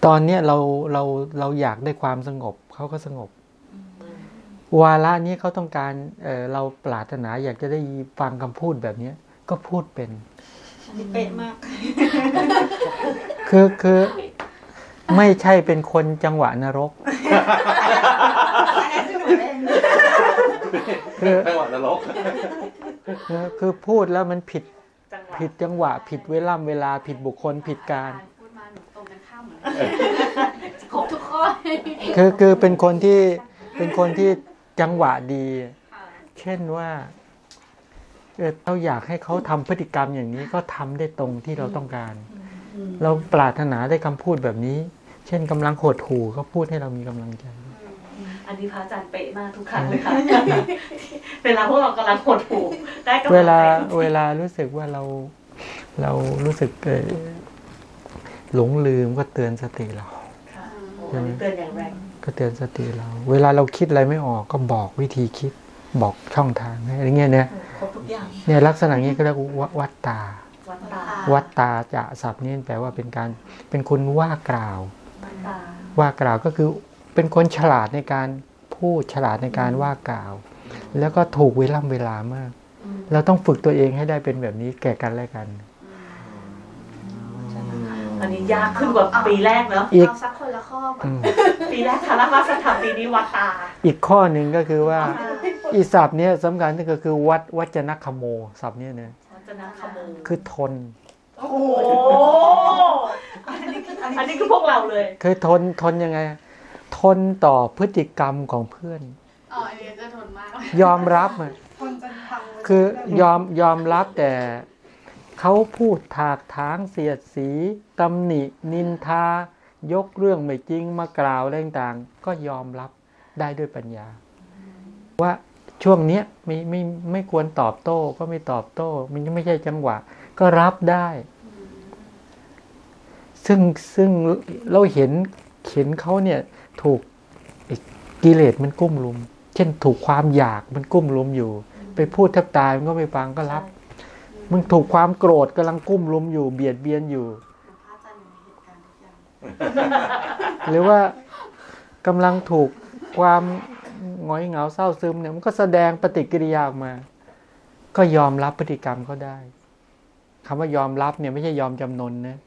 ตอนเนี้ยเราเราเราอยากได้ความสงบเขาก็สงบ วาระนี้เขาต้องการเออเราปรารถนาอยากจะได้ฟังคำพูดแบบเนี้ยก็พูดเป็นอันนี้เป๊ะมาก คือคือไม่ใช่เป็นคนจังหวะนรกอันนี้คือหนูเองคือจังหวะนรกคือคือพูดแล้วมันผิดจังหวะผิดจังหวะ ผิดเวลาเวลาผิดบุคคลผิดการพูดมาหนูตรงกันข้ามเหมือนกันครบทุกข้อคือคือเป็นคนที่เป็นคนที่ จังหวะดี เช่นว่าเออเราอยากให้เขาทำพฤติกรรมอย่างนี้ก็ทำได้ตรงที่เราต้องการ เราปรารถนาได้คำพูดแบบนี้ เช่นกำลังโหดหู่ก็พูดให้เรามีกำลังใจอันนี้พระอาจารย์เป๊ะมากทุกครั้งเลยค่ะ เวลาพวกเรากำลังหดหูได้กำลังใจเวลาเวลารู้สึกว่าเราเรารู้สึกเอ่อหลงลืมก็เตือนสติเราค่ะโอ้อันนี้เตือนอย่างแรง ก็เตือนสติเรา เวลาเราคิดอะไรไม่ออกก็บอกวิธีคิดบอกช่องทางให้อะไรเงี้ยเนี่ยครบทุกอย่างเนี่ยลักษณะนี้ก็เรียกว่าวัดตา วัดตาวัดตาจะศัพท์นี้แปลว่าเป็นการเป็นคนว่ากล่าววัดตาว่ากล่าวก็คือเป็นคนฉลาดในการพูดฉลาดในการว่ากล่าว แล้วก็ถูกเวล่ำเวลามากอืมเราต้องฝึกตัวเองให้ได้เป็นแบบนี้แก่กันและกัน อันนี้ยากขึ้นกว่าปีแรกเนาะอีกเอาสักคนละข้อก่อนอืมปีแรกทารามาสถานปีนี้วัดตา อีกข้อหนึ่งก็คือว่าอีศัพท์เนี้ยสำคัญก็คือวัดวัจนคโมศัพท์เนี้ยนะวัจนะขโมยคือทนโอ้โหอันนี้คือพวกเราเลย คือทนทนยังไง ทนต่อพฤติกรรมของเพื่อนอ๋ออันนี้จะทนมากยอมรับอะคนจะทำคือ ยอมยอมรับแต่ เขาพูดถากถางเสียดสีตำหนิ นินทายกเรื่องไม่จริงมากล่าวอะไรต่างๆ ก็ยอมรับได้ด้วยปัญญา ว่าช่วงเนี้ยไม่ไม่ไม่ควรตอบโต้ก็ไม่ตอบโต้ มันไม่ใช่จังหวะ ก็รับได้ ซึ่งซึ่งเราเห็นเห็นเขาเนี่ยถูกกิเลสมันกุ้มลุม เช่นถูกความอยากมันกุ้มลุมอยู่ ไปพูดแทบตายมันก็ไม่ฟังก็รับ มึงถูกความโกรธกำลังกุ้มลุมอยู่เบียดเบียนอยู่พระอาจารย์อยู่ในเหตุการณ์ทุกอย่างหรือว่ากำลังถูกความหงอยเหงาเศร้าซึมเนี่ยมันก็แสดงปฏิกิริยาออกมา ก็ยอมรับพฤติกรรมเขาได้คำว่ายอมรับเนี่ยไม่ใช่ยอมจำนนนะ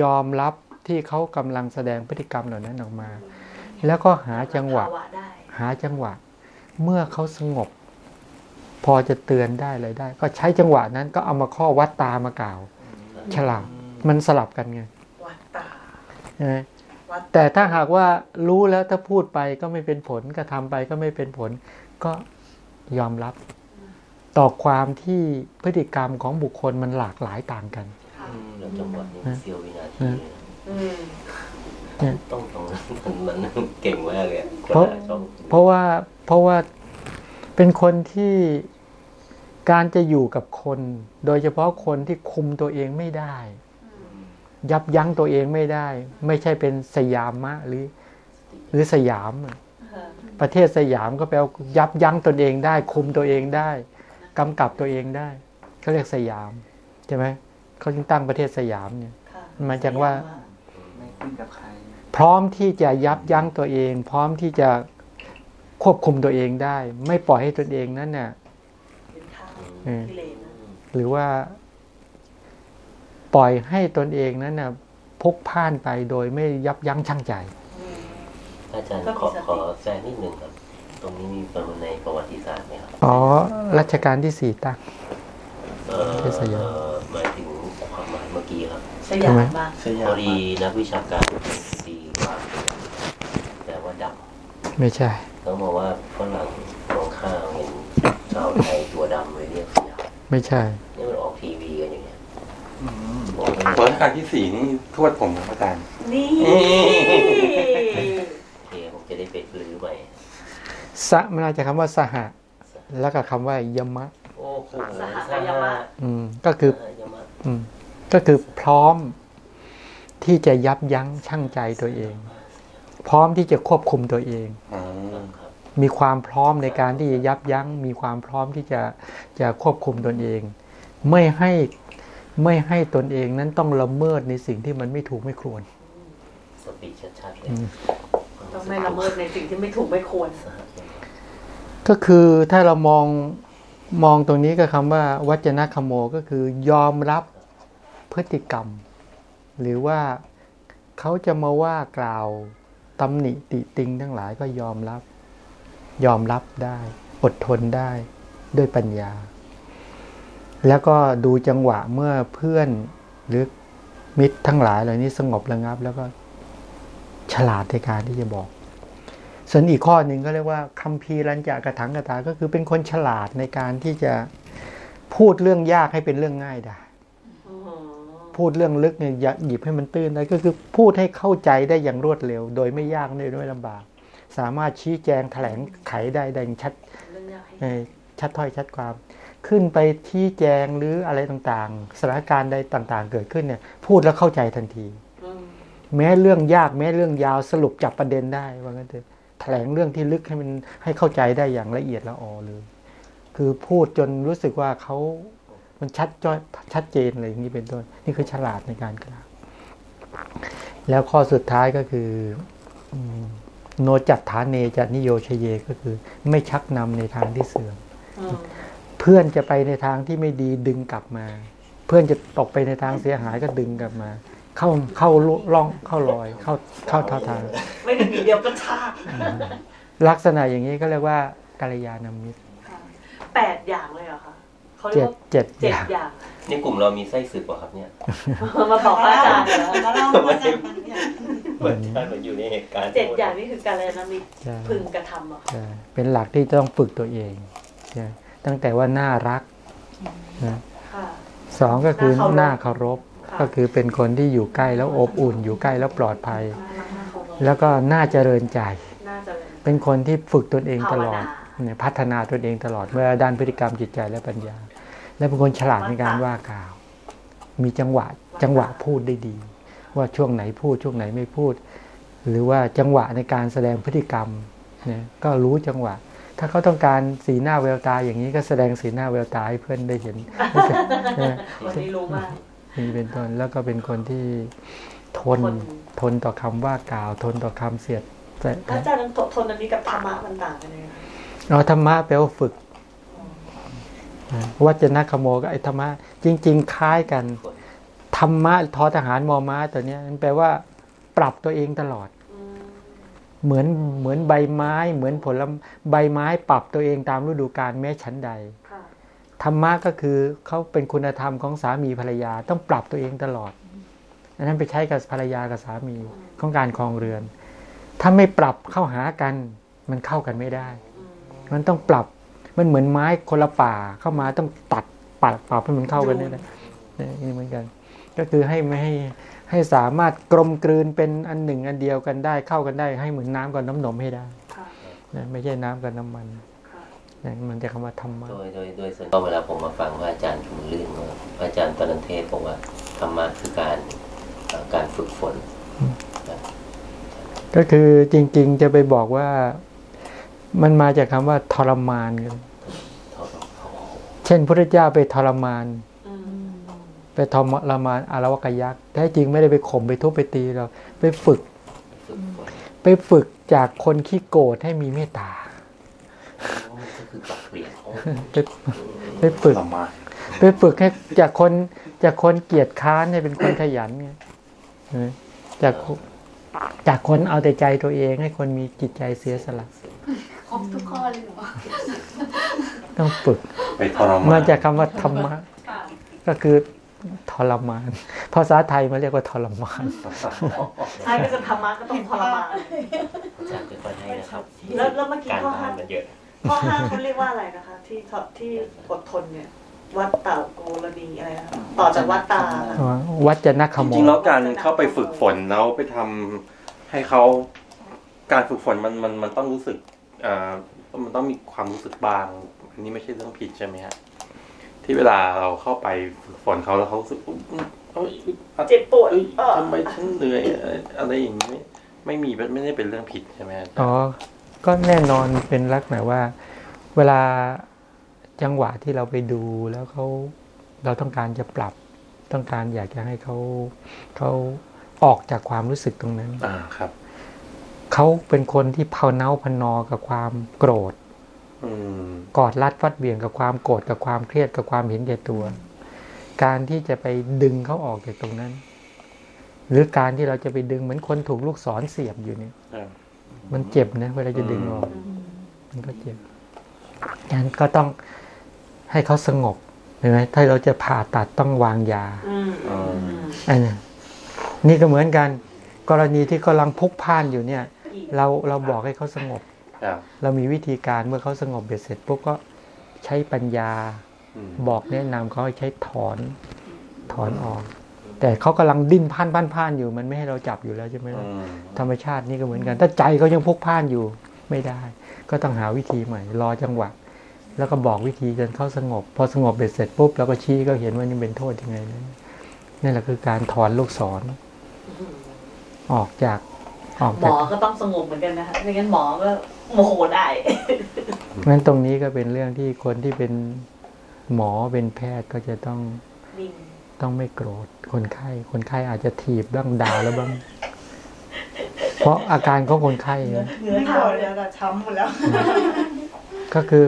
ยอมรับที่เขากำลังแสดงพฤติกรรมเหล่านั้นออกมา แล้วก็หาจังหวะภาวะได้หาจังหวะ เมื่อเขาสงบ พอจะเตือนได้อะไรได้ ก็ใช้จังหวะนั้นก็เอามาข้อวัดตามากล่าว ฉลาดมันสลับกันไงวัดตาใช่ไหมวัดแต่ถ้าหากว่ารู้แล้วถ้าพูดไปก็ไม่เป็นผลกระทำไปก็ไม่เป็นผล ก็ยอมรับ ต่อความที่พฤติกรรมของบุคคลมันหลากหลายต่างกันแล้วจังหวะนี้เสี้ยววินาทีอืมเนี่ยต้องตรงนั้นมันเก่งมากเลยอะเพราะคนหช่องเพราะว่าเพราะว่า เป็นคนที่การจะอยู่กับคน โดยเฉพาะคนที่คุมตัวเองไม่ได้ ยับยั้งตัวเองไม่ได้ ไม่ใช่เป็นสยามะหรือ หรือสยามอะประเทศสยามก็แปลว่ายับยั้งตนเองได้ คุมตัวเองได้กำกับตัวเองได้เขาเรียกสยามใช่ไหมเขาจึงตั้งประเทศสยามเนี่ยค่ะมาจากว่าไม่ขึ้นกับใครพร้อมที่จะยับยั้งตัวเอง พร้อมที่จะ ควบคุมตัวเองได้ ไม่ปล่อยให้ตนเองนั้นน่ะเป็นข้าวเออกิเลสนะหรือว่า ปล่อยให้ตนเองนั้นน่ะพกพ่านไปโดยไม่ยับยั้งชั่งใจอืมอาจารย์ก็มีขอสติขอแทรกนิดหนึ่งครับ ตรงนี้มีประวัติในประวัติศาสตร์ไหมครับ อ๋อ รัชกาลที่สี่ตั้งเออที่สยามเอ่อหมายถึงความหมายเมื่อกี้ครับสยามมาสยาพมอดีนักวิชาการตีความแต่ว่าดไม่ใช่ำต้องบอกว่าฝรั่งมองข้ามเห็นชาวไทยตัวดำเลยเรียกสยามไม่ใช่นี่มันออกทีวีกันอย่างเงี้ยอืมบอกไม่รัชกาลที่สี่นี่ทวดผมครับอาจารย์นี่โอเคผมจะได้ไปรื้อใหม่สะมันอาจจะคำว่าสหะ แล้วก็คำว่ายมะโอ้โหสหายามะอืมก็คือสหายามะอืมก็คือพร้อมที่จะยับยั้งชั่งใจตัวเอง พร้อมที่จะควบคุมตัวเองอ๋อครับมีความพร้อมในการที่จะยับยั้ง มีความพร้อมที่จะจะควบคุมตนเอง ไม่ให้ไม่ให้ตนเองนั้นต้องละเมิดในสิ่งที่มันไม่ถูกไม่ควรสปีดชัดๆเลยอืมต้องไม่ละเมิดในสิ่งที่ไม่ถูกไม่ควรสหายามะก็คือถ้าเรามองมองตรงนี้ก็คำว่า วัจนะคโมก็คือยอมรับพฤติกรรม หรือว่าเขาจะมาว่ากล่าว ตำหนิติติงทั้งหลายก็ยอมรับ ยอมรับได้ อดทนได้ด้วยปัญญา แล้วก็ดูจังหวะเมื่อเพื่อนหรือมิตรทั้งหลายเหล่านี้สงบระงับ แล้วก็ฉลาดในการที่จะบอก ส่วนอีกข้อหนึ่งก็เรียกว่าคัมภีรัญจากระถังกถาก็คือเป็นคนฉลาดในการที่จะพูดเรื่องยากให้เป็นเรื่องง่ายได้ พูดเรื่องลึกเนี่ยอย่าหยิบให้มันตื้นได้ก็คือพูดให้เข้าใจได้อย่างรวดเร็ว โดยไม่ยากโดยไม่ลำบาก สามารถชี้แจงแถลงไขได้ได้อย่างชัดเรื่องยากให้เอ่อชัดถ้อยชัดความ ขึ้นไปชี้แจงหรืออะไรต่างๆสถานการณ์ใดต่าง ๆ เกิดขึ้นเนี่ย พูดแล้วเข้าใจทันทีอืมแม้เรื่องยากแม้เรื่องยาวสรุปจับประเด็นได้ว่างั้นเถอะแถลงเรื่องที่ลึกให้มันให้เข้าใจได้อย่างละเอียดละออเลย คือพูดจนรู้สึกว่าเขา มันชัดจ้อยชัดเจนอะไรอย่างนี้เป็นต้น นี่คือฉลาดในการกล่าวแล้วข้อสุดท้ายก็คืออืมโนจัตฐานเนจัตนิโยชเยก็คือ ไม่ชักนำในทางที่เสื่อมอืมเพื่อนจะไปในทางที่ไม่ดีดึงกลับมา เพื่อนจะตกไปในทางเสียหายก็ดึงกลับมา เข้าเข้าล่องเข้ารอยเข้าเข้าท่าทาง ไม่ได้มีเดียวก็ชากลักษณะอย่างนี้ก็เรียกว่ากัลยาณมิตรค่ะแปดอย่างเลย เหรอคะเขาเรีเจ็ยดกว่าเจ็ดเจ็ดอย่างอย่างนี่กลุ่มเรามีไส้ศึกป่ะครับเนี่ย มาบอกพระอาจารย์เหรอแล้วเราก็จะมันเนี่ยเหมือนท่านเหมือนอยู่ในเหตุการณ์เจ็ดอย่างนี่คือการเรียนมิตรใช่พึงกระทำเหรอคะใช่เป็นหลักที่ต้องฝึกตัวเองใช่ตั้งแต่ว่าน่ารักนะค่ะสองก็คือน่าน่าเคารพเคารพค่ะก็คือเป็นคนที่อยู่ใกล้แล้วอบอุ่น อยู่ใกล้แล้วปลอดภัย แล้วก็น่าเจริญใจน่าจะเลยเป็นคนที่ฝึกตนเองตลอดภาวนาเนี่ยพัฒนาตนเองตลอดเมื่อด้านพฤติกรรมจิตใจและปัญญา และเป็นคนฉลาดในการว่ากล่าว มีจังหวะจังหวะพูดได้ดี ว่าช่วงไหนพูดช่วงไหนไม่พูด หรือว่าจังหวะในการแสดงพฤติกรรมเนี่ยก็รู้จังหวะ ถ้าเขาต้องการสีหน้าแววตาอย่างนี้ก็แสดงสีหน้าแววตาให้เพื่อนได้เห็นนะวันนี้รู้มากนี่เป็นต้นแล้วก็เป็นคนที่ทนทนทนต่อคำว่ากล่าว ทนต่อคำเสียดแต่พระอาจารย์นั้นทนอันนี้กับธรรมะมันต่างกันยังไงคะเราธรรมะแปลว่าฝึกนะ วัจนะขโมกับไอ้ธรรมะจริง ๆ คล้ายกัน ธรรมะทอทหารมอม้าตัวเนี้ยมันแปลว่าปรับตัวเองตลอดอืมเหมือนเหมือนใบไม้ เหมือนผลไมใบไม้ปรับตัวเองตามฤดูกาลแม้ชั้นใดค่ะธรรมะก็คือเขาเป็นคุณธรรมของสามีภรรยาต้องปรับตัวเองตลอด อันนั้นไปใช้กับภรรยากับสามีของการครองเรือน ถ้าไม่ปรับเข้าหากัน มันเข้ากันไม่ได้อืมมันต้องปรับ มันเหมือนไม้คนละป่าเข้ามาต้องตัดปัดปรับให้มันเข้ากันได้เลยนี่เหมือนกัน ก็คือให้ไม่ให้ให้สามารถกลมกลืนเป็นอันหนึ่งอันเดียวกันได้เข้ากันได้ ให้เหมือนน้ำกับน้ำนมให้ได้ค่ะนะไม่ใช่น้ำกับน้ำมันค่ะนะมันจะคำว่าธรรมะโดยโดยโดยส่วนตัวเวลาผมมาฟังพระอาจารย์ชุมลื่นว่าพระอาจารย์ตอนนันเทศบอกว่าธรรมะคือการเอ่อการฝึกฝน ก็คือจริง ๆ จะไปบอกว่า มันมาจากคำว่าทรมานกัน เช่นพระเจ้าไปทรมานอืมไปทรมานอารวกยักษ์แท้จริงไม่ได้ไปข่มไปทุบไปตีเรา ไปฝึกฝึกฝนไปฝึกจากคนขี้โกรธให้มีเมตตาโอ้ก็คือปรับเปลี่ยนโอ้ไปไปฝึกละมาไปฝึกให้จากคนจากคนเกียจค้านให้เป็นคนขยันไงเออจากคนจากคนเอาแต่ใจตัวเองให้คนมีจิตใจเสียสละ ครบทุกข้อเลยเหรอต้องฝึกไปทรมานมาจากคำว่าธรรมะก็คือทรมาน ภาษาไทยมาเรียกว่าทรมานใช่ก็จะธรรมะก็ต้องทรมานอาจารย์ค่อยๆให้นะครับแล้วแล้วเมื่อกี้การข้อบ้าห้านมันเยอะข้อห้าเขาเรียกว่าอะไรนะคะ ที่ทที่อดทนเนี่ยวัดเต่าโกรณีอะไรนะคะต่อจากวัดตาค่ะวัจนะขจโมริยงๆแล้วการเข้าไปฝึกฝนแล้วไปทำให้เขาการฝึกฝนมันมันมันต้องรู้สึกเอ่อ มันต้องมีความรู้สึกบาง อันนี้ไม่ใช่เรื่องผิดใช่ไหมฮะที่เวลาเราเข้าไปฝึกฝนเขาแล้วเขารู้สึกอุ๊ยเอ้ยเจ็บปวดเอ้ยเออทำไมฉันเหนื่อยอะไรอะไรอย่างนี้ไม่ไม่มีไม่ได้เป็นเรื่องผิดใช่ไหมอาจารย์อ๋อก็แน่นอนเป็นลักษณะว่า เวลาจังหวะที่เราไปดูแล้วเขาเราต้องการจะปรับต้องการอยากจะให้เขาเขาออกจากความรู้สึกตรงนั้นอ่าครับ เขาเป็นคนที่เพาเนาพนอกับความโกรธอืมกอดรัดฟัดเบี่ยงกับความโกรธกับความเครียดกับความเห็นแก่ตัว การที่จะไปดึงเขาออกจากตรงนั้น หรือการที่เราจะไปดึงเหมือนคนถูกลูกศรเสียบอยู่เนี่ยอ่ามันเจ็บนะเวลาจะดึงออก มันก็เจ็บงั้นก็ต้องให้เขาสงบเห็นไหมถ้าเราจะผ่าตัดต้องวางยาอืมอืมอืมอันนี้นี่ก็เหมือนกัน กรณีที่กำลังพลุกพล่านอยู่เนี่ยอีก เราเราบอกให้เขาสงบครับเรามีวิธีการเมื่อเขาสงบเบ็ดเสร็จปุ๊บก็ใช้ปัญญาอืมบอกแนะนำเขาให้ใช้ถอนถอนออก แต่เขากำลังดิ้นพ่านพ่านพ่านอยู่ มันไม่ให้เราจับอยู่แล้วใช่ไหมล่ะอืมธรรมชาตินี่ก็เหมือนกัน ถ้าใจเขายังพกพ่านอยู่ไม่ได้ ก็ต้องหาวิธีใหม่ รอจังหวะ แล้วก็บอกวิธีจนเขาสงบ พอสงบเบ็ดเสร็จปุ๊บเราก็ชี้ก็เห็นว่านี่เป็นโทษยังไงนั่นนั่นแหละคือการถอนลูกศรออกจากออก หมจากอก็ต้องสงบเหมือนกันนะคะไม่งั้นหมอก็โมโหได้งั้นตรงนี้ก็เป็นเรื่องที่คนที่เป็นหมอเป็นแพทย์ก็จะต้องนิ่งต้องไม่โกรธคนไข้ คนไข้อาจจะถีบบ้างด่าแล้วบ้าง เพราะอาการของคนไข้นะเนื้อไม่เท้าโกรธเนี่แล้ยวแต่ช้ำหมดแล้ว ก็คือ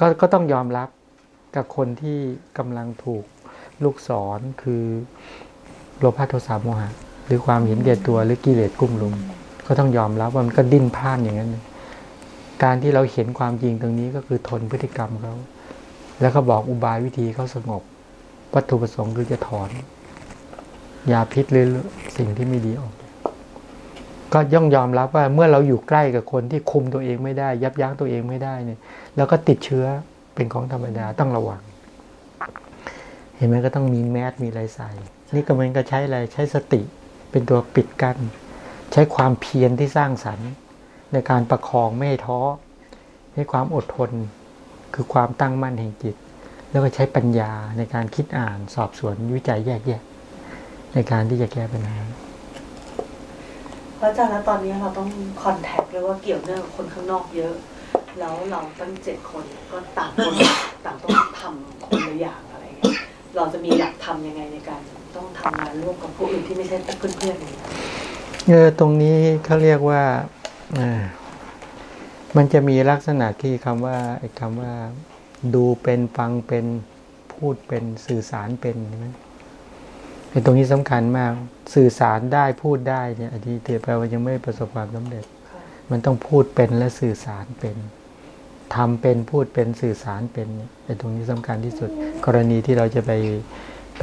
ก็ก็ต้องยอมรับกับคนที่กำลังถูกลูกศรคือโลภะโทสะโมหะ หรือความเห็นแก่ตัวหรือกิเลสกลุ่มลุม ก็ต้องยอมรับว่ามันก็ดิ้นพล่านอย่างนั้น การที่เราเห็นความจริงตรงนี้ก็คือทนพฤติกรรมเขาแล้วก็บอกอุบายวิธีเขาสงบ วัตถุประสงค์คือจะถอนยาพิษหรือสิ่งที่ไม่ดีออก ก็ย่อมยอมรับว่าเมื่อเราอยู่ใกล้กับคนที่คุมตัวเองไม่ได้ ยับยั้งตัวเองไม่ได้เนี่ย แล้วก็ติดเชื้อเป็นของธรรมดาต้องระวัง เห็นไหมก็ต้องมีแมสมีอะไรใส่ นี่ก็เหมันก็ใช้อะไรใช้สติ เป็นตัวปิดกัน้นใช้ความเพียรที่สร้างสรรค์ ในการประคองไม่ให้ท้อใช้ความอดทน คือความตั้งมั่นแห่งจิต แล้วก็ใช้ปัญญาในการคิดอ่านสอบสวนวิจัยแยกแยะ ในการที่จะแก้ปัญหาเพราะอาจารย์แล้วตอนนี้เราต้องคอนแทคหรือว่าเกี่ยวเนื่องกับคนข้างนอกเยอะแล้วเราตั้งเจ็ดคนก็ต่างคนต่างต้องทำคนละอย่างอะไรเงี้ยเราจะมีหลักทำยังไงในการ ต้องทำงานร่วมกับผู้อื่นที่ไม่ใช่เพื่อนๆอย่างเงี้ยเออตรงนี้เขาเรียกว่าอ่ามันจะมีลักษณะที่คำว่าไอ้คำว่า ดูเป็นฟังเป็นพูดเป็นสื่อสารเป็นใช่ไหมไอ้ตรงนี้สำคัญมาก สื่อสารได้พูดได้เนี่ยอันนี้ถือแปลว่ายังไม่ประสบความสำเร็จ มันต้องพูดเป็นและสื่อสารเป็นทำเป็นพูดเป็นสื่อสารเป็นเนี่ยไอ้ตรงนี้สำคัญที่สุด กรณีที่เราจะไป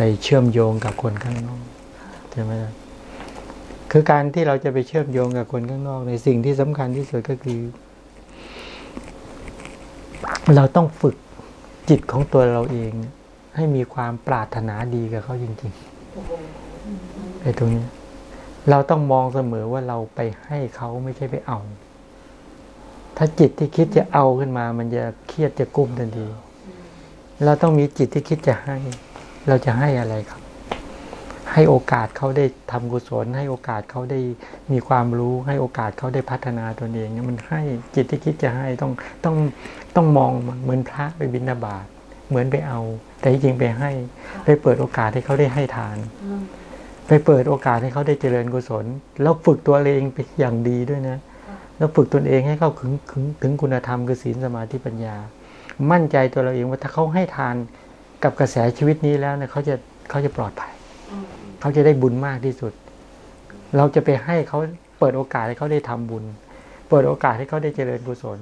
ไปเชื่อมโยงกับคนข้างนอกใช่ไหมล่ะคือการที่เราจะไปเชื่อมโยงกับคนข้างนอก ในสิ่งที่สำคัญที่สุดก็คือ เราต้องฝึกจิตของตัวเราเอง ให้มีความปรารถนาดีกับเขาจริงๆไอ้ตรงนี้เราต้องมองเสมอว่าเราไปให้เขาไม่ใช่ไปเอา ถ้าจิตที่คิดจะเอาขึ้นมา มันจะเครียดจะกุ้มทันที เราต้องมีจิตที่คิดจะให้ เราจะให้อะไรครับ ให้โอกาสเขาได้ทำกุศล ให้โอกาสเขาได้มีความรู้ ให้โอกาสเขาได้พัฒนาตนเองเนี่ยมันให้จิตที่คิดจะให้ต้องต้องต้องมองเหมือนพระไปบิณฑบาตเหมือนไปเอา แต่จริงไปให้ ไปเปิดโอกาสให้เขาได้ให้ทาน ไปเปิดโอกาสให้เขาได้เจริญกุศล แล้วฝึกตัวเองเป็นอย่างดีด้วยนะ แล้วฝึกตนเองให้เข้าถึงถึงถึงคุณธรรมคือศีลสมาธิปัญญา มั่นใจตัวเราเองว่าถ้าเขาให้ทาน กับกระแสชีวิตนี้แล้วเนี่ยเขาจะเขาจะปลอดภัยอืมเขาจะได้บุญมากที่สุด เราจะไปให้เขาเปิดโอกาสให้เขาได้ทำบุญ เปิดโอกาสให้เขาได้เจริญกุศล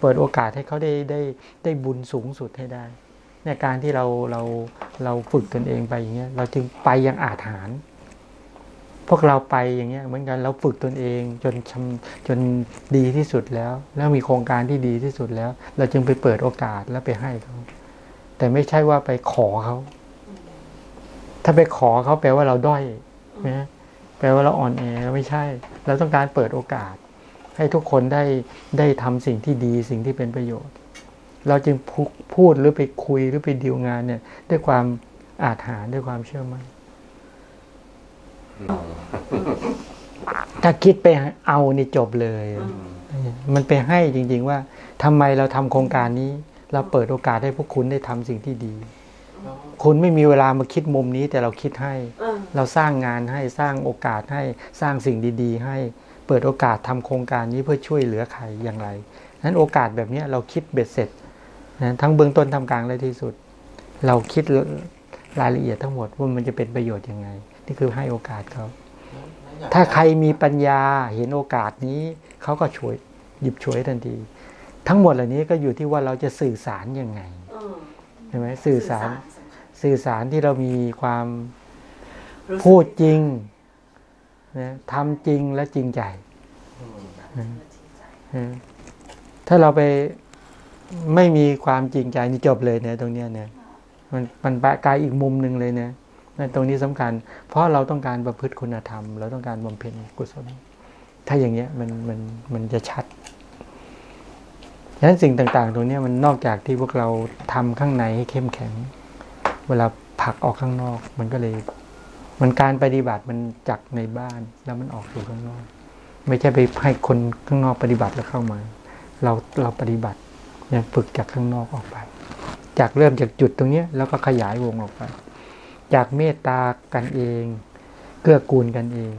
เปิดโอกาสให้เขาได้ได้ได้บุญสูงสุดให้ได้ในการที่เราเราเราฝึกตนเองไปอย่างเงี้ย เราจึงไปอยังอาจหารพวกเราไปอย่างเงี้ยเหมือนกันเราฝึกตนเองจนชำจนดีที่สุดแล้ว แล้วมีโครงการที่ดีที่สุดแล้ว เราจึงไปเปิดโอกาสแล้วไปให้เขา แต่ไม่ใช่ว่าไปขอเขา ถ้าไปขอเขาแปลว่าเราด้อยนะแปลว่าเราอ่อนแอไม่ใช่ เราต้องการเปิดโอกาส ให้ทุกคนได้ได้ทำสิ่งที่ดีสิ่งที่เป็นประโยชน์ เราจึงพูพูดหรือไปคุยหรือไปดีลงานเนี่ย ด้วยความอาจหารด้วยความเชื่อมั่นถ้าคิดไปเอานี่จบเลย มันไปให้จริง ๆ ว่าทำไมเราทำโครงการนี้ เราเปิดโอกาสให้พวกคุณได้ทำสิ่งที่ดี คุณไม่มีเวลามาคิดมุมนี้แต่เราคิดให้เออเราสร้างงานให้สร้างโอกาสให้สร้างสิ่งดี ๆ ให้เปิดโอกาสทำโครงการนี้เพื่อช่วยเหลือใครอย่างไรนั้นโอกาสแบบเนี้ยเราคิดเบ็ดเสร็จนะทั้งเบื้องต้นทำกลางและที่สุด เราคิดรายละเอียดทั้งหมดว่ามันจะเป็นประโยชน์ยังไง นี่คือให้โอกาสเขาถ้าใครมีปัญญาเห็นโอกาสนี้เขาก็ช่วยหยิบช่วยทันที ทั้งหมดเหล่านี้ก็อยู่ที่ว่าเราจะสื่อสารยังไงเออใช่ไหมสื่อสารสำคัญสื่อสารที่เรามีความรู้สึกพูดจริงนะทำจริงและจริงใจจริงใจนะถ้าเราไปไม่มีความจริงใจนี่จบเลยเนี่ยตรงเนี้ยเนี่ยมันมันแปะกายอีกมุมหนึ่งเลยเนี่ยนั่นตรงนี้สำคัญ เพราะเราต้องการประพฤติคุณธรรม เราต้องการบำเพ็ญกุศล ถ้าอย่างเงี้ยมันมันมันจะชัด ฉะนั้นสิ่งต่างๆตรงนี้มันนอกจากที่พวกเราทำข้างในให้เข้มแข็ง เวลาผลักออกข้างนอก มันก็เลย มันการปฏิบัติมันจากในบ้านแล้วมันออกสู่ข้างนอก ไม่ใช่ไปให้คนข้างนอกปฏิบัติแล้วเข้ามา เราเราปฏิบัติเนี่ยฝึกจากข้างนอกออกไป จากเริ่มจากจุดตรงเนี้ยแล้วก็ขยายวงออกไป จากเมตตากันเอง เกื้อกูลกันเอง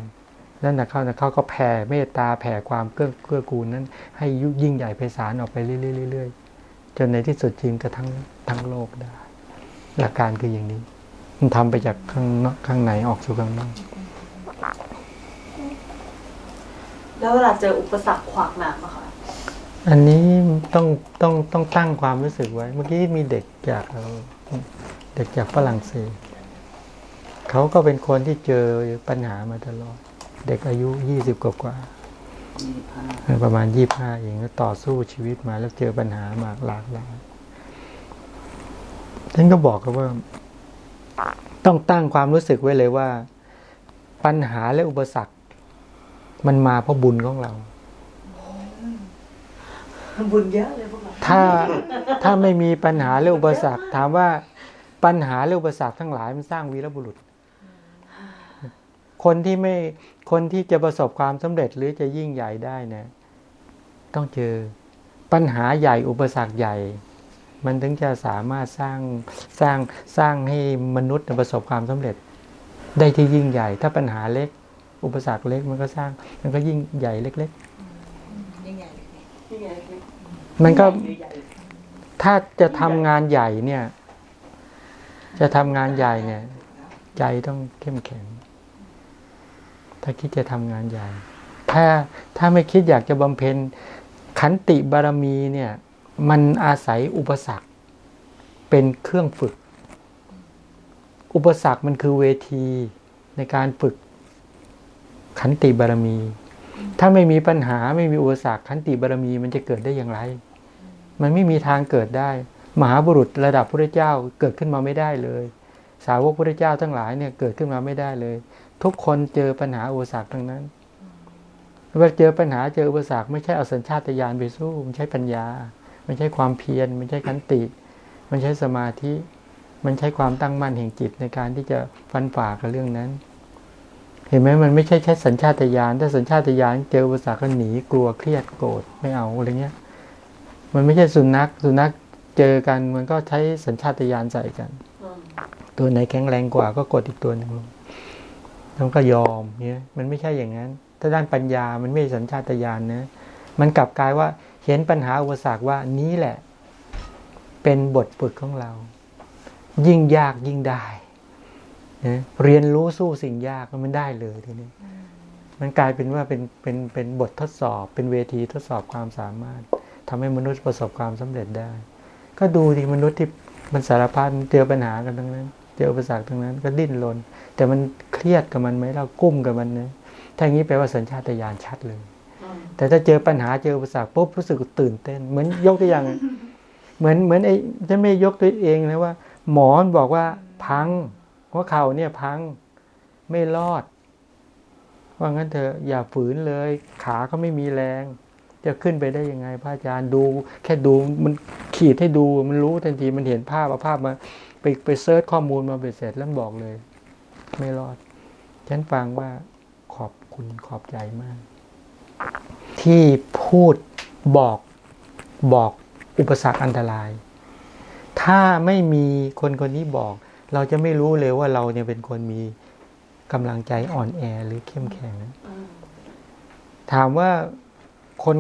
นั่นนะเขานะเขาก็แผ่เมตตาแผ่ความเกื้อเกื้อกูลนั้น ให้ยุยิ่งใหญ่ไพศาลออกไปเรื่อยๆเรื่อยๆจนในที่สุดจริงก็ทั้งทั้งโลกได้หลักการคืออย่างนี้ มันทำไปจากข้างนอกข้างในออกสู่ข้างนอกแล้วเวลาเจออุปสรรคขวากหนามอะค่ะอันนี้ต้องต้องต้องตั้งความรู้สึกไว้ เมื่อกี้มีเด็กจากเราเด็กจากฝรั่งเศสเขาก็เป็นคนที่เจอปัญหามาตลอด เด็กอายุยี่สิบกว่ากว่ายี่ห้าประมาณยี่ห้าเองแล้วต่อสู้ชีวิตมาแล้วเจอปัญหามากหลากหลายฉันก็บอกเขาว่า ต้องตั้งความรู้สึกไว้เลยว่า ปัญหาและอุปสรรค มันมาเพราะบุญของเราบุญเยอะเลยพวกเราถ้าถ้าไม่มีปัญหาเรื่องอุปสรรค ถามว่าปัญหาเรื่องอุปสรรคทั้งหลายมันสร้างวีรบุรุษ คนที่ไม่ คนที่จะประสบความสำเร็จหรือจะยิ่งใหญ่ได้เนะต้องเจอปัญหาใหญ่อุปสรรคใหญ่ มันถึงจะสามารถสร้างสร้างสร้างให้มนุษย์ประสบความสำเร็จ ได้ที่ยิ่งใหญ่ ถ้าปัญหาเล็ก อุปสรรคเล็กมันก็สร้าง มันก็ยิ่งใหญ่เล็กๆนี่ไงมันก็ใหญ่ถ้าจะทำงานใหญ่เนี่ย จะทำงานใหญ่เนี่ย ใจต้องเข้มแข็ง ถ้าคิดจะทำงานใหญ่ ถ้าถ้าไม่คิดอยากจะบำเพ็ญขันติบารมีเนี่ย มันอาศัยอุปสรรค เป็นเครื่องฝึก อุปสรรคมันคือเวทีในการฝึกขันติบารมี ถ้าไม่มีปัญหาไม่มีอุปสรรคขันติบารมีมันจะเกิดได้อย่างไร มันไม่มีทางเกิดได้ มหาบุรุษระดับพระเจ้าเกิดขึ้นมาไม่ได้เลย สาวกพระเจ้าทั้งหลายเนี่ยเกิดขึ้นมาไม่ได้เลย ทุกคนเจอปัญหาอุปสรรคทั้งนั้นเวลาเจอปัญหาเจออุปสรรคไม่ใช่เอาสัญชาตญาณไปสู้มันใช้ปัญญา มันใช้ความเพียรมันใช้ขันติ มันใช้สมาธิ มันใช้ความตั้งมั่นแห่งจิตในการที่จะฟันฝ่ากับเรื่องนั้น เห็นไหมมันไม่ใช่แค่สัญชาตญาณถ้าสัญชาตญาณเจออุปสรรคก็หนีกลัวเครียดโกรธไม่เอาอะไรเงี้ย มันไม่ใช่สุนัขสุนัขเจอกันมันก็ใช้สัญชาตญาณใส่กันอืมตัวไหนแข็งแรงกว่าก็กดอีกตัวหนึ่งลง แล้วก็ยอมเนี่ยมันไม่ใช่อย่างนั้น ถ้าด้านปัญญามันไม่สัญชาตญาณนะมันกลับกลายว่าเห็นปัญหาอุปสรรคว่านี้แหละ เป็นบทฝึกของเรา ยิ่งยากยิ่งได้นะเรียนรู้สู้สิ่งยากมันได้เลยทีนี้มันกลายเป็นว่าเป็นเป็นเป็นบททดสอบ เป็นเวทีทดสอบความสามารถทำให้มนุษย์ประสบความสำเร็จได้ ก็ดูดิมนุษย์ที่มันสารพัดเจอปัญหากันทั้งนั้น เจออุปสรรคทั้งนั้นก็ดิ้นรนแต่มันเครียดกับมันไหมเรากุ้มกับมันนะถ้าอย่างนี้แปลว่าสัญชาตญาณชัดเลย แต่ถ้าเจอปัญหาเจออุปสรรคปุ๊บรู้สึกตื่นเต้น เหมือนยกตัวอย่าง เหมือนเหมือนไอ้จะไม่ยกตัวเองนะว่า หมอนบอกว่าพังหัวเข่าเนี่ยพังไม่รอดว่างั้นเถอะอย่าฝืนเลย ขาก็ไม่มีแรง จะขึ้นไปได้ยังไงพระอาจารย์ดู แค่ดูมันขีดให้ดูมันรู้ทันทีมันเห็นภาพเอาภาพมา ไปไปเซิร์ชข้อมูลมาเบ็ดเสร็จแล้วบอกเลย ไม่รอด ฉันฟังว่าขอบคุณขอบใจมาก ที่พูดบอกบอกอุปสรรคอันตราย ถ้าไม่มีคนคนนี้บอก เราจะไม่รู้เลยว่าเราเนี่ยเป็นคนมีกำลังใจอ่อนแอหรือเข้มแข็งอืมถามว่าคน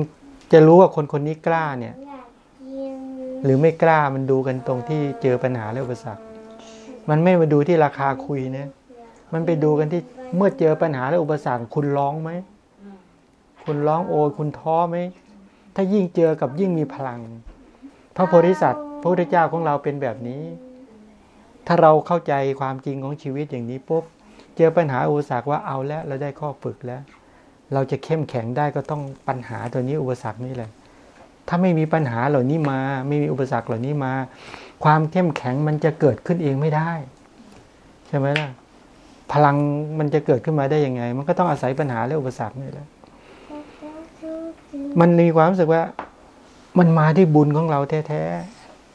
จะรู้ว่าคนคนนี้กล้าเนี่ย หรือไม่กล้ามันดูกันตรงที่เจอปัญหาและอุปสรรค มันไม่มาดูที่ราคาคุยนะ มันไปดูกันที่เมื่อเจอปัญหาและอุปสรรค คุณร้องไหม คุณร้องโอยคุณท้อไหม ถ้ายิ่งเจอกับยิ่งมีพลัง พระโพธิสัตว์ พระพุทธเจ้าของเราเป็นแบบนี้ ถ้าเราเข้าใจความจริงของชีวิตอย่างนี้ปุ๊บ เจอปัญหาอุปสรรคว่าเอาแล้ว เราได้ข้อฝึกแล้ว เราจะเข้มแข็งได้ก็ต้องปัญหาตัวนี้อุปสรรคนี่แหละ ถ้าไม่มีปัญหาเหล่านี้มา ไม่มีอุปสรรคเหล่านี้มา ความเข้มแข็งมันจะเกิดขึ้นเองไม่ได้ ใช่ไหมล่ะ พลังมันจะเกิดขึ้นมาได้ยังไง มันก็ต้องอาศัยปัญหาและอุปสรรคนี่แหละมันมีความรู้สึกว่า มันมาด้วยบุญของเราแท้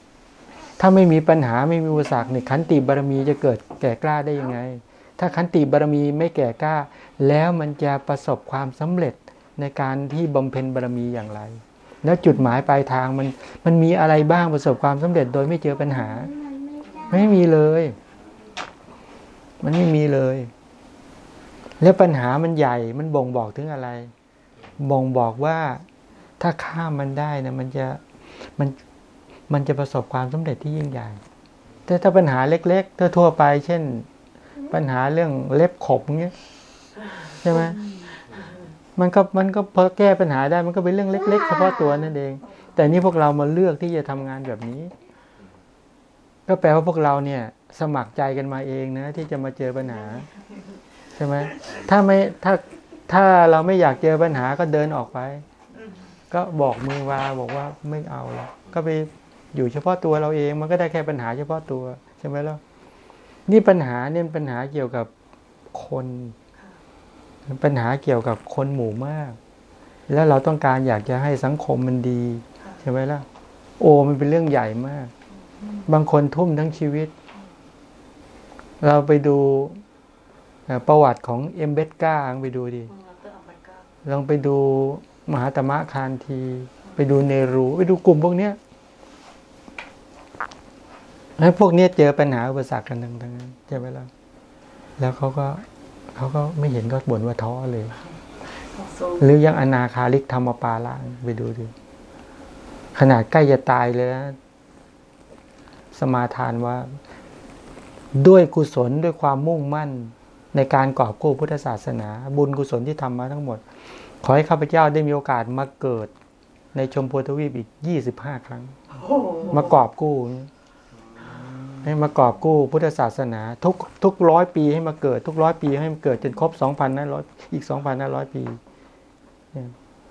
ๆถ้าไม่มีปัญหาไม่มีอุปสรรคเนี่ยขันติบารมีจะเกิดแก่กล้าได้ยังไง ถ้าขันติบารมีไม่แก่กล้า แล้วมันจะประสบความสำเร็จในการที่บำเพ็ญบารมีอย่างไร แล้วจุดหมายปลายทางมันมันมีอะไรบ้างประสบความสำเร็จโดยไม่เจอปัญหา ไม่มีเลย มันไม่มีเลย แล้วปัญหามันใหญ่มันบ่งบอกถึงอะไร บ่งบอกว่าถ้าข้ามมันได้นะมันจะมันมันจะประสบความสำเร็จที่ยิ่งใหญ่แต่ถ้าปัญหาเล็กๆทั่วๆไป เช่น ปัญหาเรื่องเล็บขบเงี้ยใช่ไหม มันก็มันก็พอแก้ปัญหาได้มันก็เป็นเรื่องเล็ก ๆ เฉพาะตัวนั่นเอง แต่นี่พวกเรามาเลือกที่จะทำงานแบบนี้ ก็แปลว่าพวกเราเนี่ย สมัครใจกันมาเองนะ ที่จะมาเจอปัญหา ใช่ไหมถ้าไม่ถ้าถ้าเราไม่อยากเจอปัญหาก็เดินออกไป ก็บอกมือวาบอกว่าไม่เอาแล้วก็ไปอยู่เฉพาะตัวเราเอง มันก็ได้แค่ปัญหาเฉพาะตัวใช่ไหมล่ะนี่ปัญหาเนี่ยปัญหาเกี่ยวกับคน ปัญหาเกี่ยวกับคนหมู่มาก แล้วเราต้องการอยากจะให้สังคมมันดี ใช่ไหมล่ะ โอ้มันเป็นเรื่องใหญ่มาก บางคนทุ่มทั้งชีวิต เราไปดูประวัติของเอ็มเบสก้าไปดูดิลองไปดูมหาตมะคานที ไปดูเนรู ไปดูกลุ่มพวกเนี้ยแล้วพวกเนี้ยเจอปัญหาอุปสรรคกันทั้งนั้นใช่ไหมล่ะแล้วเขาก็ เขาก็ไม่เห็นก็บ่นว่าท้อเลย หรือยังอนาคาลิกธรรมปาละไปดูดิขนาดใกล้จะตายเลยนะสมาทานว่า ด้วยกุศลด้วยความมุ่งมั่น ในการกอบกู้พุทธศาสนา บุญกุศลที่ทำมาทั้งหมด ขอให้ข้าพเจ้าได้มีโอกาสมาเกิดในชมพูทวีปอีกยี่สิบห้าครั้ง มากอบกู้ ให้มากอบกู้พุทธศาสนา ทุกทุกร้อยปีให้มาเกิด ทุกร้อยปีให้มันเกิดจนครบสองพันห้าร้อยอีกสองพันห้าร้อยปี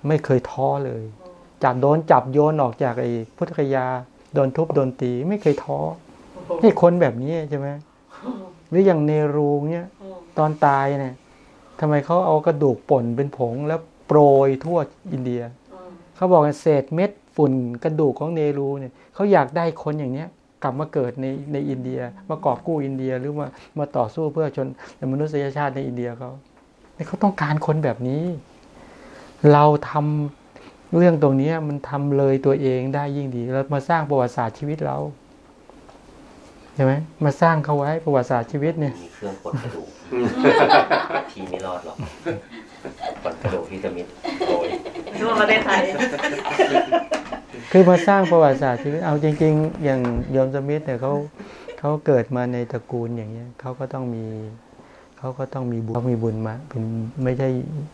ไม่เคยท้อเลยจับโดนจับโยนออกจากไอ้พุทธคยาโดนทุบโดนตีไม่เคยท้อนี่คนแบบนี้ใช่ไหมหรืออย่างเนรูเนี่ยตอนตายเนี่ยทำไมเขาเอากระดูกป่นเป็นผงแล้วโปรยทั่วอินเดียเขาบอกว่าเศษเม็ดฝุ่นกระดูกของเนรูเนี่ยเขาอยากได้คนอย่างเนี้ย กลับมาเกิดในในอินเดีย มากอบกู้อินเดียหรือมามาต่อสู้เพื่อชนมนุษยชาติในอินเดียเขาเขาต้องการคนแบบนี้ เราทำเรื่องตรงนี้มันทำเลยตัวเองได้ยิ่งดีเรามาสร้างประวัติศาสตร์ชีวิตเราใช่ไหมมาสร้างเขาไว้ประวัติศาสตร์ชีวิตเนี่ยมีเครื่องปลดกระดูกพี่ไม่รอดหรอกปลดกระดูกพี่จะมีโอยนึกว่าประเทศไทย คือมาสร้างประวัติศาสตร์ชีวิตเอาจริง ๆ อย่างโยมสมิธเนี่ยเขาเขาเกิดมาในตระกูลอย่างเงี้ยเขาก็ต้องมีเขาก็ต้องมีบุญเขามีบุญมาเป็นไม่ใช่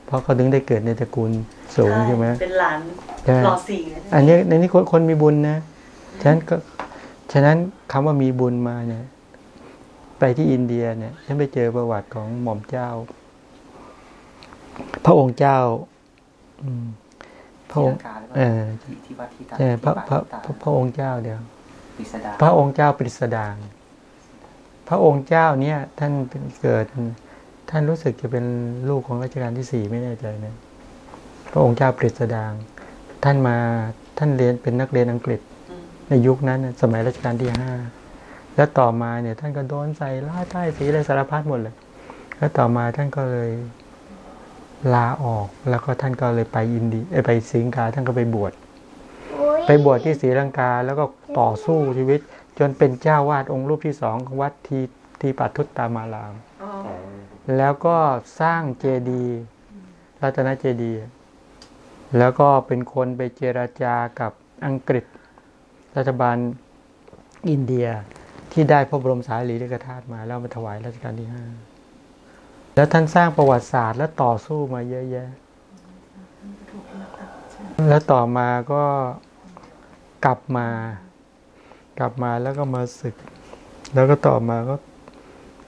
เพราะเขาถึงได้เกิดในตระกูลสูงใช่ไหมเป็นหลานใช่รอสี่นะอันนี้ในนี้คนคนมีบุญนะฉะนั้นก็ฉะนั้นคำว่ามีบุญมาเนี่ย ไปที่อินเดียเนี่ยฉันไปเจอประวัติของหม่อมเจ้า พระองค์เจ้า อืม พระองค์เออที่ที่วัดที่ตาใช่พระพระที่พระพระองค์เจ้าเดียวปริศดาพระองค์เจ้าปริสดางพระองค์เจ้าเนี่ยท่านเป็นเกิด ท่านรู้สึกจะเป็นลูกของรัชกาลที่สี่ไม่แน่ใจนะพระองค์เจ้าปริสดางท่านมาท่านเรียนเป็นนักเรียนอังกฤษ ในยุคนั้นน่ะสมัยรัชกาลที่ห้าแล้วต่อมาเนี่ย ท่านก็โดนใส่ล่าใต้สีอะไรสารพัดหมดเลย แล้วต่อมาท่านก็เลย ลาออกแล้วก็ท่านก็เลยไปอินเดียเอ้ยไปสิงคาท่านก็ไปบวชไปบวชที่ศรีลังกาแล้วก็ต่อสู้ชีวิต จนเป็นเจ้าวาดองค์รูปที่สองของวัดทีทีปัทุตตามาราม แล้วก็สร้างเจดีย์รัตนเจดีย์แล้วก็เป็นคนไปเจราจากับอังกฤษ รัฐบาลอินเดียที่ได้พระบรมสารีริกธาตุมาแล้วมาถวายรัชกาลที่ห้า แล้วท่านสร้างประวัติศาสตร์และต่อสู้มาเยอะแยะ แล้วต่อมาก็กลับมา กลับมาแล้วก็มาศึก แล้วก็ต่อมาก็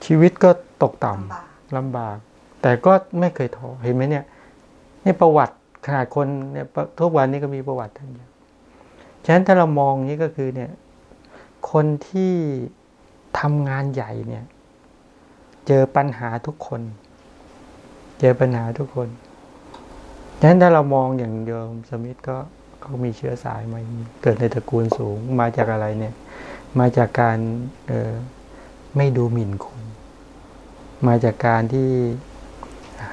ชีวิตก็ตกต่ำลำบาก แต่ก็ไม่เคยท้อเห็นไหมเนี่ยนี่ประวัติขนาดคนเนี่ยทุกวันนี้ก็มีประวัติท่านอยู่ฉะนั้นถ้าเรามองอย่างนี้ก็คือเนี่ย คนที่ทำงานใหญ่เนี่ย เจอปัญหาทุกคน เจอปัญหาทุกคนฉะนั้นถ้าเรามองอย่างโยมสมิธก็เขามีเชื้อสายมาอย่างนี้เกิดในตระกูลสูงมาจากอะไรเนี่ย มาจากการออไม่ดูหมิ่นคน มาจากการที่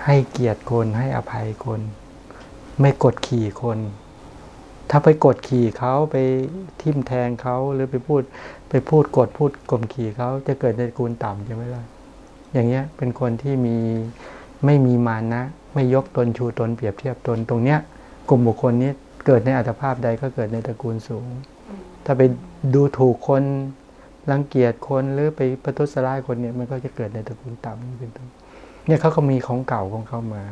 ให้เกียรติคนให้อภัยคน ไม่กดขี่คน ถ้าไปกดขี่เขาไปทิ่มแทงเขาหรือไปพูดไปพูดกดพูดกลมขี่เขาจะเกิดในตระกูลต่ำใช่ไหมล่ะ อย่างเงี้ยเป็นคนที่มีไม่มีมานะ ไม่ยกตนชูตนเปรียบเทียบตนตรงเนี้ย กลุ่มบุคคลนี้เกิดในอัตภาพใดก็เกิดในตระกูลสูง ถ้าไปดูถูกคนรังเกียจคนหรือไปประทุษร้ายคนเนี่ยมันก็จะเกิดในตระกูลต่ำนี่เป็นต้นเนี่ยเขาก็มีของเก่าของเขามา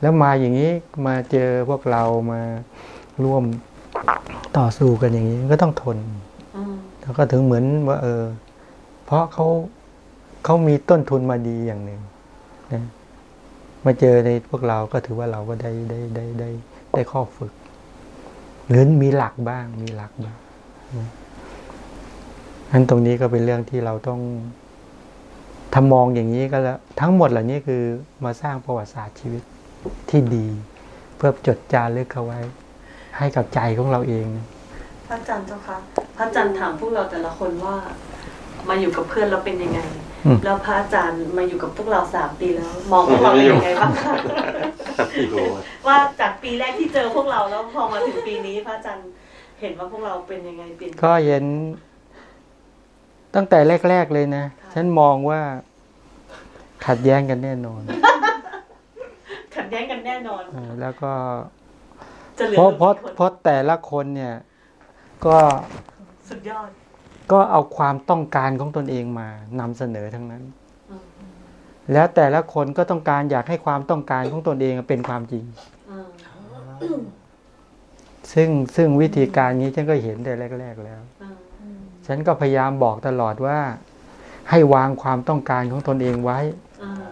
แล้วมาอย่างนี้มาเจอพวกเรามาร่วมต่อสู้กันอย่างนี้ก็ต้องทนอืมแล้วก็ถึงเหมือนว่าเออ เพราะเขา เขามีต้นทุนมาดีอย่างหนึ่งนะมาเจอในพวกเราก็ถือว่าเราก็ได้ได้ได้ได้ได้ข้อฝึก หรือมีหลักบ้าง มีหลักบ้างนะอันตรงนี้ก็เป็นเรื่องที่เราต้องถ้ามองอย่างนี้ก็แล้ว ทั้งหมดเหล่านี้คือมาสร้างประวัติศาสตร์ชีวิตที่ดี เพื่อจดจารึกเขาไว้ ให้กับใจของเราเองพระอาจารย์เจ้าคะพระอาจารย์ถามพวกเราแต่ละคนว่า มาอยู่กับเพื่อนแล้วเป็นยังไง แล้วพระอาจารย์มาอยู่กับพวกเราสามปีแล้ว มองพวกเราเป็นยังไงบ้างคะไม่รู้ว่าจากปีแรกที่เจอพวกเราแล้วพอมาถึงปีนี้พระอาจารย์เห็นว่าพวกเราเป็นยังไงเปลี่ยนก็เห็น ตั้งแต่แรก ๆเลยนะ ฉันมองว่า ขัดแย้งกันแน่นอน ขัดแย้งกันแน่นอนเออแล้วก็จะเหลือเพราะเพราะกี่คนเพราะแต่ละคนเนี่ย ก็สุดยอด ก็เอาความต้องการของตนเองมานำเสนอทั้งนั้นอืมแล้วแต่ละคนก็ต้องการอยากให้ความต้องการของตนเองเป็นความจริงอืมซึ่งซึ่งวิธีการนี้ฉันก็เห็นแต่แรก ๆ แล้วอืมฉันก็พยายามบอกตลอดว่า ให้วางความต้องการของตนเองไว้อืม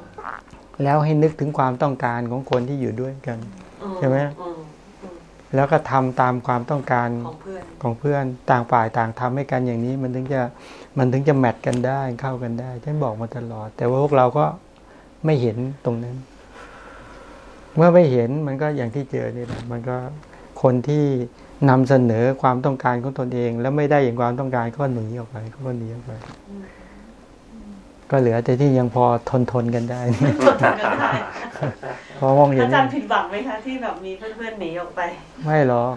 แล้วให้นึกถึงความต้องการของคนที่อยู่ด้วยกันใช่ไหมอืมอืม แล้วก็ทำตามความต้องการของเพื่อนของเพื่อนต่างฝ่ายต่างทำให้กันอย่างนี้ มันถึงจะมันถึงจะแมทกันได้เข้ากันได้ฉันบอกมาตลอด แต่ว่าพวกเราก็ไม่เห็นตรงนั้น เมื่อไม่เห็นมันก็อย่างที่เจอนี่แหละมันก็คนที่นำเสนอความต้องการของตนเอง แล้วไม่ได้อย่างความต้องการก็หนีออกไปเขาก็หนีออกไป ก็เหลือแต่ที่ยังพอทนทนๆกันได้พอมองเห็นอาจารย์ผิดหวังไหมคะที่แบบมีเพื่อนๆหนีออกไป ไม่หรอก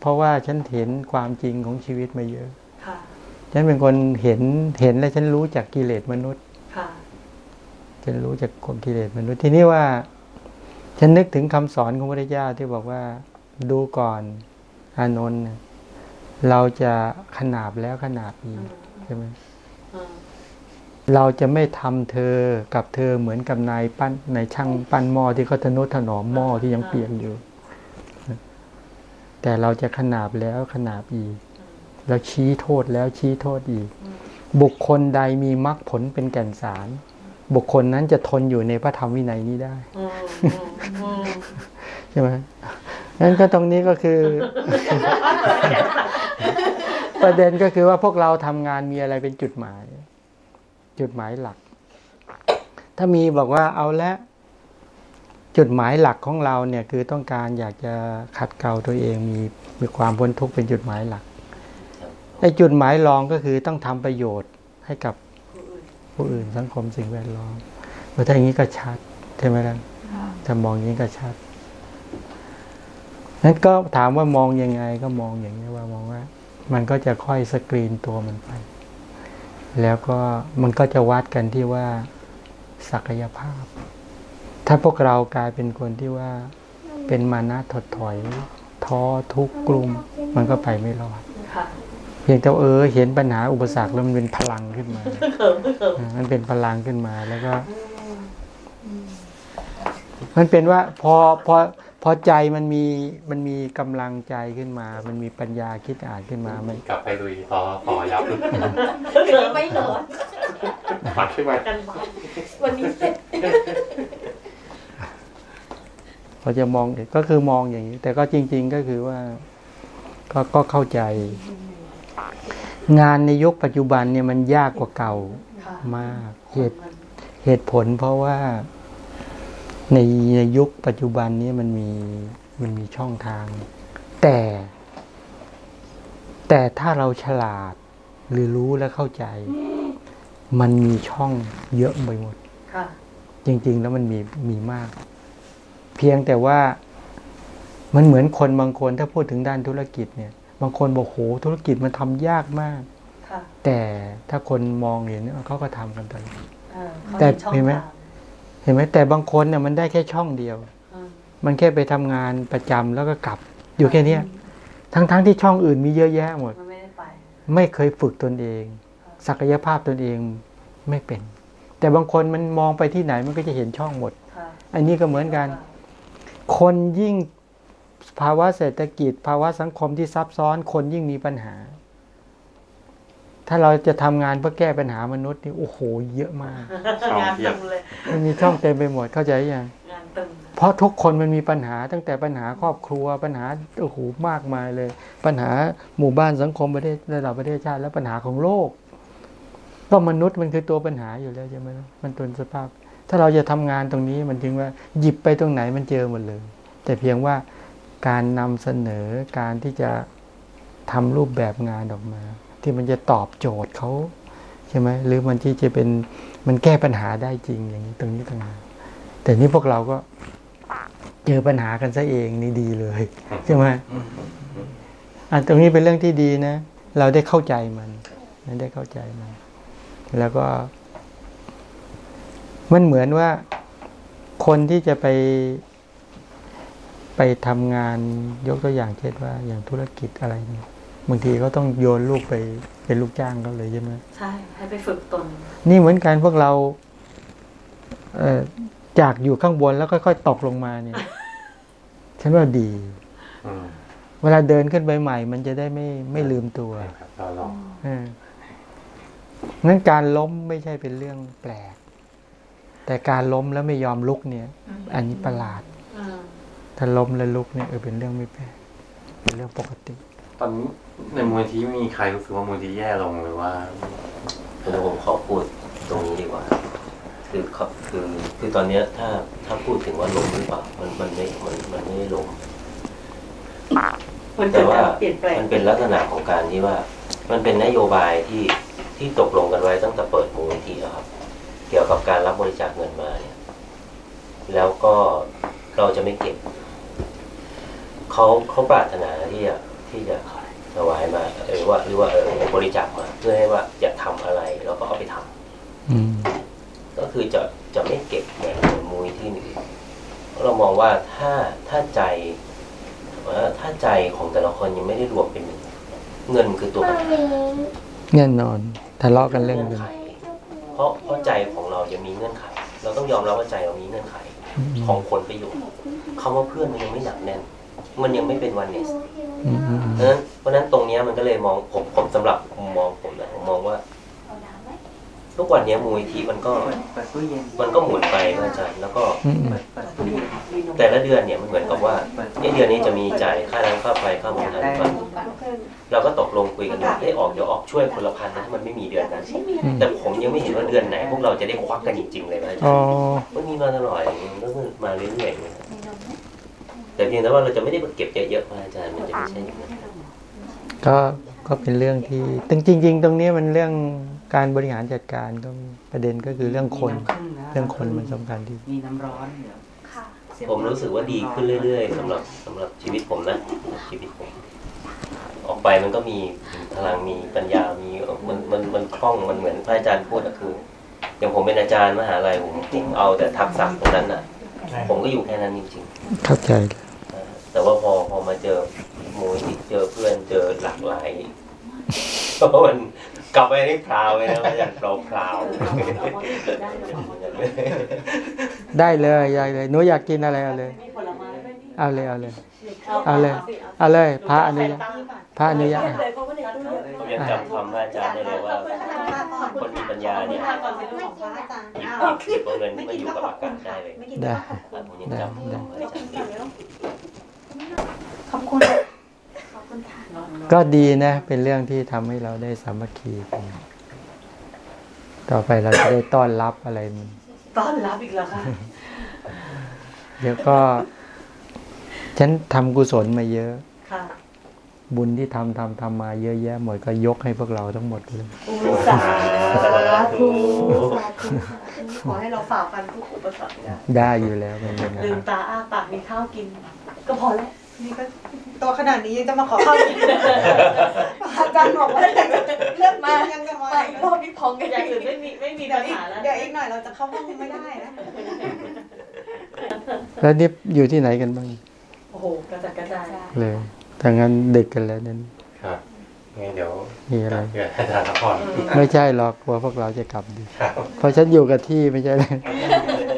เพราะว่าฉันเห็นความจริงของชีวิตมาเยอะค่ะฉันเป็นคนเห็นเห็นและฉันรู้จากกิเลสมนุษย์ค่ะฉันรู้จากกฎกิเลสมนุษย์ทีนี้ว่า ฉันนึกถึงคำสอนของพระพุทธเจ้าที่บอกว่าดูก่อนอานนท์เนี่ยเราจะขนาบแล้วขนาบอีกใช่ไหมอืม เราจะไม่ทำเธอกับเธอเหมือนกับนายปั้นนายช่างปั้นหม้อที่เขาทะนุถนอมหม้อที่ยังเปียกอยู่ แต่เราจะขนาบแล้วขนาบอีก แล้วชี้โทษแล้วชี้โทษอีก บุคคลใดมีมรรคผลเป็นแก่นสาร บุคคลนั้นจะทนอยู่ในพระธรรมวินัยนี้ได้อืมอืมอืมใช่ไหมงั้นก็ตรงนี้ก็คือ ประเด็นก็คือว่าพวกเราทำงานมีอะไรเป็นจุดหมาย จุดหมายหลัก ถ้ามีบอกว่าเอาละจุดหมายหลักของเราเนี่ยคือต้องการอยากจะขัดเกลาตัวเองมีมีความพ้นทุกข์เป็นจุดหมายหลักไอ้จุดหมายรองก็คือต้องทำประโยชน์ให้กับผู้อื่นสังคมสิ่งแวดล้อมเพราะถ้าอย่างนี้ก็ชัดใช่ไหมล่ะถ้ามองอย่างนี้ก็ชัดนั้นก็ถามว่ามองยังไงก็มองอย่างนี้ว่ามองว่า มันก็จะค่อยสกรีนตัวมันไป แล้วก็มันก็จะวัดกันที่ว่าศักยภาพ ถ้าพวกเรากลายเป็นคนที่ว่าเป็นมานะถดถอย ท้อทุกข์กลุ่ม มันก็ไปไม่รอดค่ะเพียงแต่ว่าเออ เห็นปัญหาอุปสรรคแล้วมันเป็นพลังขึ้นมาเขิมเขิมอ่ามันเป็นพลังขึ้นมาแล้วก็ มันเป็นว่าพอพอ พอใจมันมีมันมีกำลังใจขึ้นมา มันมีปัญญาคิดอ่านขึ้นมา มันกลับไปลุยพอพอยับเขิมไม่เหรอปัดขึ้นมากันบ้านวันนี้เสร็จพอจะมองเห็นก็คือมองอย่างนี้ แต่ก็จริง ๆก็คือว่า ก็ก็เข้าใจ งานในยุคปัจจุบันเนี่ยมันยากกว่าเก่าค่ะมากเหตุเหตุผลเพราะว่า ในในยุคปัจจุบันนี้มันมีมันมีช่องทาง แต่ แต่ถ้าเราฉลาดหรือรู้และเข้าใจ มันมีช่องเยอะไปหมดค่ะจริง ๆ แล้วมันมีมีมาก เพียงแต่ว่ามันเหมือนคนบางคนถ้าพูดถึงด้านธุรกิจเนี่ย บางคนบอกโหธุรกิจมันทำยากมากค่ะแต่ถ้าคนมองเห็นเขาก็ทำกันตอนนี้เออเขาแต่ช่องเห็นไหมทางเห็นไหมแต่บางคนเนี่ยมันได้แค่ช่องเดียวอืมมันแค่ไปทำงานประจำแล้วก็กลับ อยู่แค่เนี้ยทั้งๆที่ช่องอื่นมีเยอะแยะหมดมันไม่ได้ไปไม่เคยฝึกตนเอง ศักยภาพตนเองไม่เป็น แต่บางคนมันมองไปที่ไหนมันก็จะเห็นช่องหมดค่ะอันนี้ก็เหมือนกัน คนยิ่งภาวะเศรษฐกิจ ภาวะสังคมที่ซับซ้อน คนยิ่งมีปัญหา ถ้าเราจะทำงานเพื่อแก้ปัญหามนุษย์นี่โอ้โห เยอะมากช่องงานเพียตึบมเลยมันมีช่องเต็มไปหมดเข้าใจยังงานตึมเพราะทุกคนมันมีปัญหาตั้งแต่ปัญหาครอบครัวปัญหาโอ้โหมากมายเลย ปัญหาหมู่บ้านสังคมประเทศระดับประเทศชาติและปัญหาของโลก ก็มนุษย์มันคือตัวปัญหาอยู่แล้วใช่ไหมมันตัวสภาพ ถ้าเราจะทำงานตรงนี้มันจึงว่าหยิบไปตรงไหนมันเจอหมดเลย แต่เพียงว่าการนำเสนอการที่จะทำรูปแบบงานออกมา ที่มันจะตอบโจทย์เขาใช่ไหมหรือมันที่จะเป็นมันแก้ปัญหาได้จริงอย่างนี้ตรงนี้ต่างหากแต่นี่พวกเราก็เจอปัญหากันซะเองนี่ดีเลยใช่ไหมอันตรงนี้เป็นเรื่องที่ดีนะ เราได้เข้าใจมันได้เข้าใจมัน แล้วก็ มันเหมือนว่า คนที่จะไป ไปทำงานยกตัวอย่างเช่นว่า อย่างธุรกิจอะไรเนี่ย บางทีก็ต้องโยนลูกไปเป็นลูกจ้างเขาเลยใช่ไหมใช่ให้ไปฝึกตน นี่เหมือนกันพวกเราเอ่อจากอยู่ข้างบนแล้วค่อยๆตกลงมาเนี่ย ฉันว่าดีอืมเวลาเดินขึ้นไปใหม่ มันจะได้ไม่ไม่ลืมตัวใช่ครับเราลองเออนั้นการล้มไม่ใช่เป็นเรื่องแปลก แต่การล้มแล้วไม่ยอมลุกเนี่ย อันนี้ประหลาดอืมถ้าล้มแล้วลุกเนี่ยเออเป็นเรื่องไม่แปลกเป็นเรื่องปกติ ตอนนี้ในมูลที่มีใครรู้สึกว่ามูลที่แย่ลงหรือว่าคือผมขอพูดตรงนี้ดีกว่า คือเขาคือคือตอนเนี้ยถ้าถ้าพูดถึงว่าล้มหรือเปล่ามันมันไม่มันมันไม่ได้ล้มมันเกิแต่ดว่าการเปลี่ยนแปลงมันเป็นลักษณะของการที่ว่า มันเป็นนโยบายที่ที่ตกลงกันไว้ตั้งแต่เปิดมูลนิธิแล้วครับ เกี่ยวกับการรับบริจาคเงินมาเนี่ย แล้วก็เราจะไม่เก็บเขาเขาปรารถนาที่จะ ที่จะถวายมาหรือว่าหรือว่าเออบริจาคมาเพื่อให้ว่าอยากทำอะไรเราก็เอาไปทำอืมก็คือจะจะไม่เก็บเหมือนเหมือนมูลที่อื่นเพราะเรามองว่าถ้าถ้าใจว่าถ้าใจของแต่ละคนยังไม่ได้รวมเป็นหนึ่งเงินคือตัวปัญหาแน่นอนทะเลาะกันเรื่องเงื่เงิอนนไขเพราะเพราะใจของเรายังมีเงื่อนไข เราต้องยอมรับว่าใจเรามีเงื่อนไข ของผลประโยชน์คำว่าเพื่อนมันยังไม่หนักแน่น มันยังไม่เป็นวันเนสอืมอืมเพราะฉะนั้นเพราะฉะนั้นตรงเนี้ยมันก็เลยมองผมผมสำหรับมุมมองผมนะผมมองว่าทุกวันเนี้ยมูลนิธิมันก็เปิดเปิดตู้เย็นมันก็หมุนไปนะอาจารย์แล้วก็อืมอืมเปิดเปิดตู้เย็นแต่ละเดือนเนี่ยมันเหมือนกับว่าไอ้เดือนนี้จะมีจ่ายค่าน้ำค่าไฟค่าบริการบ้างเราก็ตกลงคุยกันว่าให้ออกเดี๋ยวออกช่วยคนละพันนะถ้ามันไม่มีเดือนนั้นแต่ผมยังไม่เห็นว่าเดือนไหนพวกเราจะได้ควักกันจริงๆเลยนะอาจารอ๋อย์มันมีมาตลอดอย่างนี้ก็คือมาเรื่อยๆอย่างนี้ แต่เพียงแต่ว่าเราจะไม่ได้เก็บเยอะๆมาอาจารย์มันจะไม่ใช่อย่างนั้นก็ก็เป็นเรื่องที่ตึงจริง ๆ ตรงนี้มันเรื่องการบริหารจัดการก็ประเด็นก็คือเรื่องคนมีำผึ้งะเรื่องคนมันสำคัญที่มีน้ำร้อนเดี๋ยวค่ะเสียบผมรู้สึกว่าดีขึ้นเรื่อย ๆสำหรับสำหรับชีวิตผมนะชีวิตผมออกไปมันก็มีพลังมีปัญญา มีมันมันมันคล่องมันเหมือนพระอาจารย์พูดอะคืออย่างผมเป็นอาจารย์มหาลัยผมผมเอาแต่ทักษะตรงนั้นน่ะ ผมก็อยู่แค่นั้นจริงๆเข้าใจ แต่ว่าพอพอมาเจอมูลนิธิเจอเพื่อนเจอหลากหลายเพราะมันกลับไปนี่พราวเลยนะอาจารย์พราวพราวได้เลยได้เลยหนูอยากกินอะไรเอาเลยมีผลไม้ด้วยนี่เอาเลยเอาเลยเอาเลยเอาเลยพระอนุญาตพระอนุญาตผมยังจำคำพระอาจารย์ได้เลยว่า คนมีปัญญาเนี่ยก่อนเป็นลูกของพระหยิบหยิบหยิบเอาเงินที่มันอยู่กับอากาศได้เลยได้ผม ยังจำคำพระอาจารย์ได้ขอบคุณคุณค่ะนอนนอนก็ดีนะ เป็นเรื่องที่ทำให้เราได้สามัคคีกันต่อไปเราจะได้ต้อนรับอะไรมันต้อนรับอีกแล้วค่ะเดี๋ยวก็ ฉันทำกุศลมาเยอะค่ะบุญที่ทำทำทำมาเยอะแยะหมดก็ยกให้พวกเราทั้งหมดเลยอุสาธุสาธุขอให้เราฝ่าฟันทุกอุปสรรคได้ได้อยู่แล้วเป็นยังไงลืมตาอ้าปากมีข้าวกิน ก็พอแล้วนี่ก็ตัวขนาดนี้ยังจะมาขอข้าวกินอาจารย์บอกว่าเรื่องมายังจะมาไปรอบนี้พองกันอย่างอื่นไม่มีไม่มีเดี๋ปัยวญอีกหาแล้วเดี๋ยวอีกหน่อยเราจะเข้าห้องไม่ได้นะแล้วนี่อยู่ที่ไหนกันบ้างโอ้โหกระจัดกระจายเลยถ้างั้นดึกกันแล้วนั่นครับไงเดี๋ยวมีอะไรเกิดอาจารย์ละครไม่ใช่หรอกกลัวพวกเราจะกลับดีครับเพราะฉันอยู่กับที่ไม่ใช่เลยเ